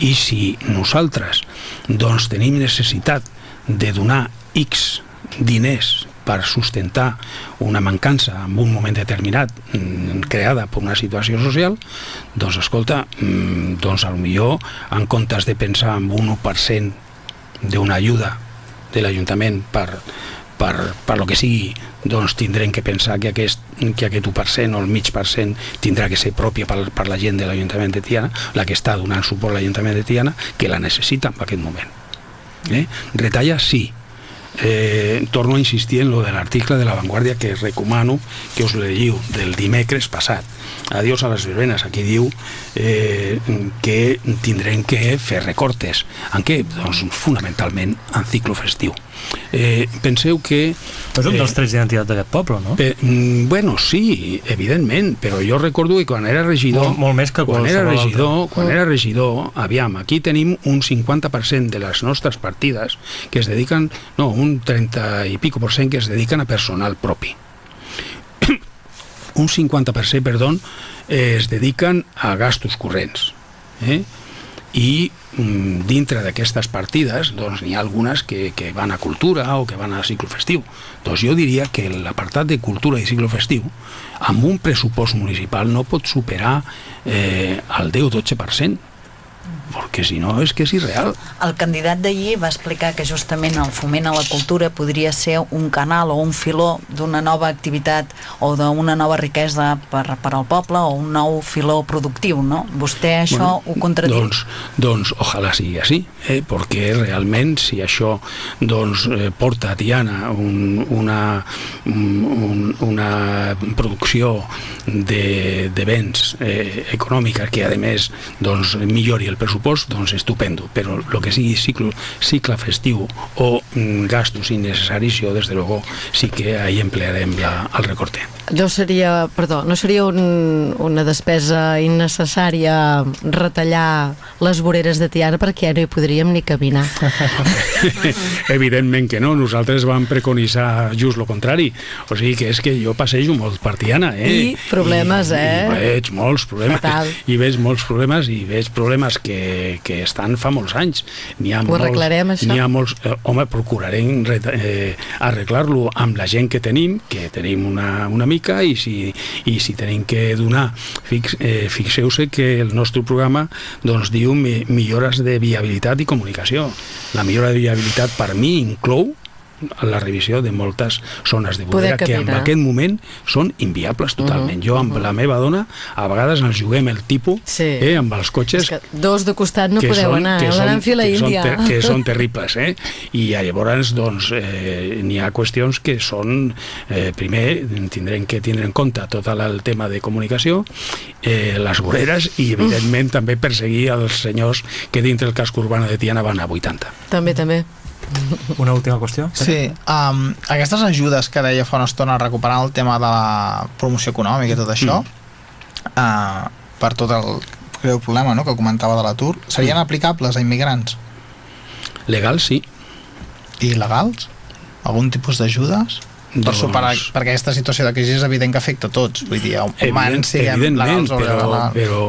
I si nosaltres doncs, tenim necessitat de donar X diners per sustentar una mancança en un moment determinat mm, creada per una situació social, doncs escolta, mm, doncs a lo millor en comptes de pensar en un 1% d'una ajuda de l'Ajuntament per, per, per lo que sigui, doncs tindrem que pensar que aquest, que aquest 1% o el mig per cent tindrà que ser pròpia per, per la gent de l'Ajuntament de Tiana, la que està donant suport a l'Ajuntament de Tiana, que la necessita en aquest moment. Eh? Retalla, sí. Eh, torno a insistir en lo de l'article de La Vanguardia que recomano que us llegiu del dimecres passat. Adiós a les verbenes. Aquí diu eh, que tindrem que fer recortes. En què? Doncs fonamentalment en ciclo festiu. Eh, penseu que... És un dels eh, trets d'identitat d'aquest poble, no? Mm, bueno, sí, evidentment, però jo recordo que quan era regidor... Molt- molt més que quan era regidor, altre. quan era regidor, aviam, aquí tenim un 50% de les nostres partides que es dediquen, no, un 30 i pico per cent que es dediquen a personal propi. Un 50%, perdó, es dediquen a gastos corrents. Eh? i mm, dintre d'aquestes partides doncs n'hi ha algunes que, que van a cultura o que van a cicle festiu doncs jo diria que l'apartat de cultura i cicle festiu amb un pressupost municipal no pot superar eh, el 10-12% perquè si no és que és irreal El candidat d'allí va explicar que justament el foment a la cultura podria ser un canal o un filó d'una nova activitat o d'una nova riquesa per, per al poble o un nou filó productiu, no? Vostè això ho contradiu? Doncs, doncs ojalà sigui així, eh? perquè realment si això doncs, eh, porta a Tiana un, una, un, una producció de, de béns eh, econòmica que a més doncs, millori el pressupost, doncs estupendo, però el que sigui cicle, cicle festiu o mm, gastos innecessaris, jo des de luego sí que ahí emplearem la, el recorte. No seria, perdó, no seria un, una despesa innecessària retallar les voreres de Tiana perquè ja no hi podríem ni caminar. Evidentment que no, nosaltres vam preconitzar just el contrari, o sigui que és que jo passejo molt per Tiana, eh? I problemes, I, eh? I veig molts problemes, Fatal. i veig molts problemes, i veig problemes que, que estan fa molts anys. N'hi ha Ho molts, arreglarem, això? N'hi ha molts, eh, home, procurarem eh, arreglar-lo amb la gent que tenim, que tenim una, una mica, i si, i si tenim que donar, fix, eh, fixeu-se que el nostre programa doncs, diu mi, millores de viabilitat i comunicació. La millora de viabilitat per mi inclou la revisió de moltes zones de bodega que en aquest moment són inviables totalment. Mhm, Jo amb la meva dona a vegades ens juguem el tipus Sí. eh, amb els cotxes És que dos de costat no podeu són, anar, que heu són, en fila que són, índia. ter, que són terribles, eh? I llavors, doncs, eh, n'hi ha qüestions que són, eh, primer, tindrem que tindre en compte tot el, tema de comunicació, eh, les voreres i, evidentment, també perseguir els senyors que dintre el casc urbà de Tiana van a 80. També, també. Una última qüestió? Sí, um, aquestes ajudes que deia fa una estona recuperant el tema de la promoció econòmica i tot això, mm. uh, per tot el greu problema no, que comentava de l'atur, serien Mm. aplicables a immigrants? Legal, sí. I legals? Algun tipus d'ajudes? Per Doncs- superar, perquè aquesta situació de crisi és evident que afecta a tots, vull dir, Evident, humans siguem evidentment, però, però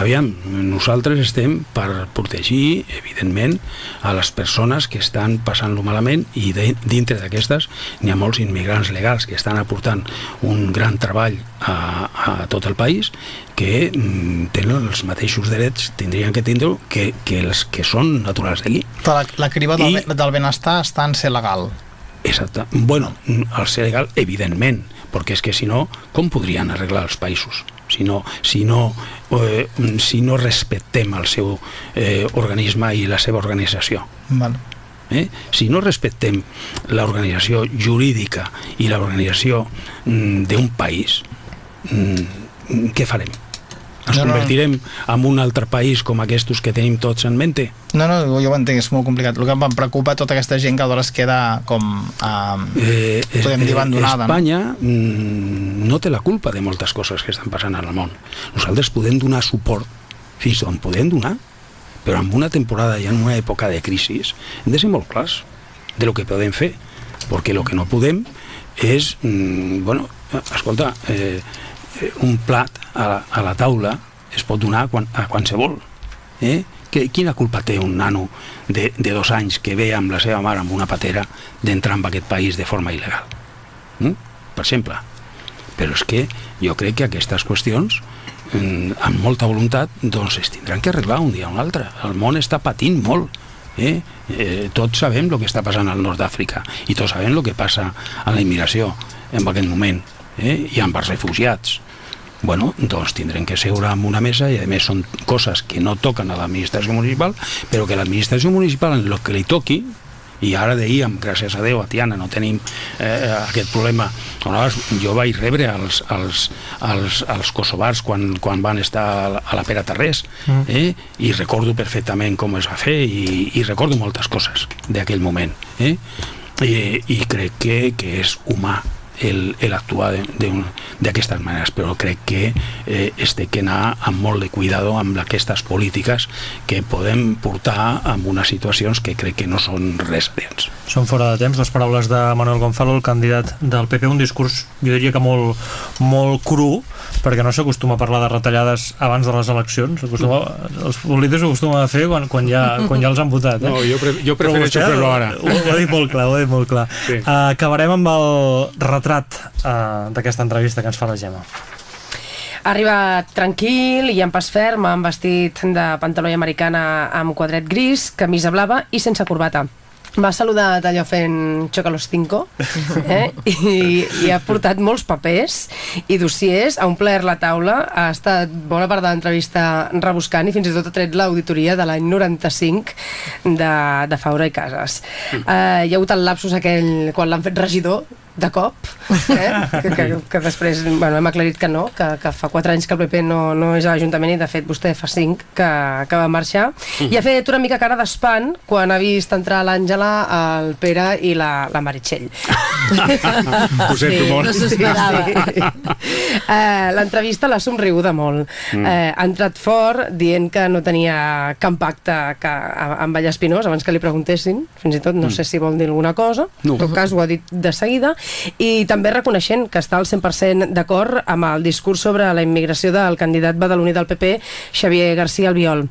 aviam, nosaltres estem per protegir, evidentment, a les persones que estan passant-lo malament i de, dintre d'aquestes n'hi ha molts immigrants legals que estan aportant un gran treball a, a tot el país que mm, tenen els mateixos drets, tindrien que tindre que, que els que són naturals d'aquí. La, la criba del, I... del benestar està en ser legal. Exacte. Bueno, al ser legal, evidentment, perquè és que si no, com podrien arreglar els països? Si no, si no, eh, si no respectem el seu eh, organisme i la seva organització. Vale. Eh? Si no respectem l'organització jurídica i l'organització mm, d'un país, mm, què farem? Ens No, no. convertirem en un altre país com aquests que tenim tots en mente? No, no, jo ho entenc, és molt complicat. El que em preocupa tota aquesta gent que alhora es queda com, uh, Eh, podem dir, abandonada. no? Espanya mm, no té la culpa de moltes coses que estan passant al món. Nosaltres podem donar suport fins on podem donar, però en una temporada i en una època de crisi hem de ser molt clars de lo que podem fer, perquè el que no podem és, mm, bueno, escolta, eh, eh, un plat a la, a la taula es pot donar quan, a qualsevol. Eh? Que, quina culpa té un nano de, de dos anys que ve amb la seva mare amb una patera d'entrar en aquest país de forma il·legal? Mm? Per exemple. Però és que jo crec que aquestes qüestions amb molta voluntat doncs es tindran que arreglar un dia o un altre. El món està patint molt. Eh? Eh, tots sabem el que està passant al nord d'Àfrica i tots sabem el que passa a la immigració en aquest moment eh? i amb els refugiats bueno, doncs tindrem que seure en una mesa i a més són coses que no toquen a l'administració municipal però que l'administració municipal en el que li toqui i ara dèiem, gràcies a Déu, a Tiana no tenim eh, aquest problema Aleshores, jo vaig rebre els, els, els, els kosovars quan, quan van estar a la, a la Tarrés Mm. eh? i recordo perfectament com es va fer i, i recordo moltes coses d'aquell moment eh? i, i crec que, que és humà el, el actuar d'aquestes maneres, però crec que eh, es té que anar amb molt de cuidado amb aquestes polítiques que podem portar amb unes situacions que crec que no són res adients. Són fora de temps les paraules de Manuel Gonzalo, el candidat del PP, un discurs, jo diria que molt, molt cru, perquè no s'acostuma a parlar de retallades abans de les eleccions. Acostuma, els polítics ho acostumen a fer quan, quan, ja, quan ja els han votat. Eh? No, jo pre- jo prefereixo vostè fer-lo ara. Ho, ho ha dit molt clar, ho dit molt clar. Sí. Uh, acabarem amb el retrat uh, d'aquesta entrevista que ens fa la Gemma. Ha arribat tranquil i en pas ferm, amb vestit de pantaló americana amb quadret gris, camisa blava i sense corbata. M'ha saludat allò fent xoca los cinco eh? I, i ha portat molts papers i dossiers, ha omplert la taula, ha estat bona part de l'entrevista rebuscant i fins i tot ha tret l'auditoria de l'any 95 de, de Faura i Casas. Eh, hi ha hagut el lapsus aquell quan l'han fet regidor de cop, eh? que, que, que després bueno, hem aclarit que no, que, que fa 4 anys que el PP no, no és a l'Ajuntament i de fet vostè fa 5 que, que va marxar i ha fet una mica cara d'espant quan ha vist entrar l'Àngela, el Pere i la, la Meritxell. Ho sento molt. no s'esperava. Eh, L'entrevista l'ha somriguda molt. Mm. Eh, ha entrat fort dient que no tenia cap pacte que, amb Vallespinós abans que li preguntessin, fins i tot no Mm. sé si vol dir alguna cosa, No. en tot cas ho ha dit de seguida, i també reconeixent que està al 100% d'acord amb el discurs sobre la immigració del candidat badaloní del PP, Xavier García Albiol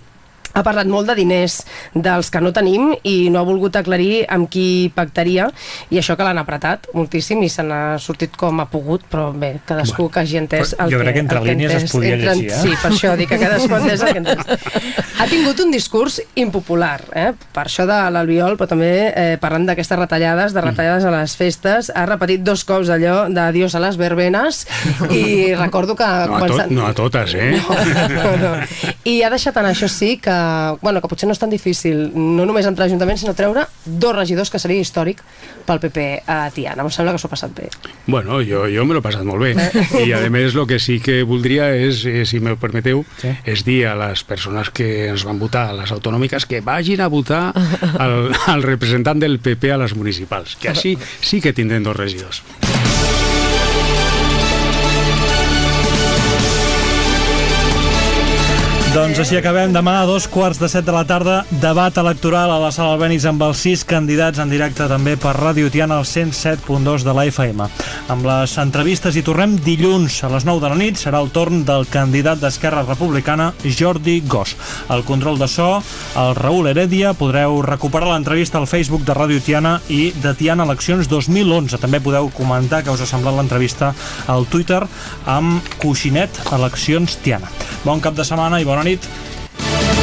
ha parlat molt de diners dels que no tenim i no ha volgut aclarir amb qui pactaria i això que l'han apretat moltíssim i se n'ha sortit com ha pogut però bé, cadascú que hagi entès el jo crec que entre el línies es entès. podia Entre- llegir, eh? Sí, per això dic que cadascú ha entès el que ha entès. Ha tingut un discurs impopular, eh? per això de l'Albiol, però també eh, parlant d'aquestes retallades, de retallades a les festes, ha repetit dos cops allò d'adiós a les verbenes i recordo que... No a, tot, no a totes, eh? no, no. I ha deixat anar, això sí, que, bueno, que potser no és tan difícil no només entrar a l'Ajuntament, sinó treure dos regidors que seria històric pel PP a Tiana. Em sembla que s'ho ha passat bé. Bueno, jo, jo me l'he passat molt bé. I a més el que sí que voldria és, eh, si me permeteu, Sí. és dir a les persones que ens van votar a les autonòmiques que vagin a votar al, al representant del PP a les municipals, que així sí que tindrem dos regidors. Doncs així acabem demà a dos quarts de set de la tarda. Debat electoral a la sala Albéniz amb els sis candidats en directe també per Ràdio Tiana al 107.2 de la FM. Amb les entrevistes hi tornem dilluns a les 9 de la nit. Serà el torn del candidat d'Esquerra Republicana, Jordi Gos. El control de so, el Raül Heredia. Podreu recuperar l'entrevista al Facebook de Ràdio Tiana i de Tiana Eleccions 2011. També podeu comentar què us ha semblat l'entrevista al Twitter amb Coixinet Eleccions Tiana. Bon cap de setmana i bona nit. bonito.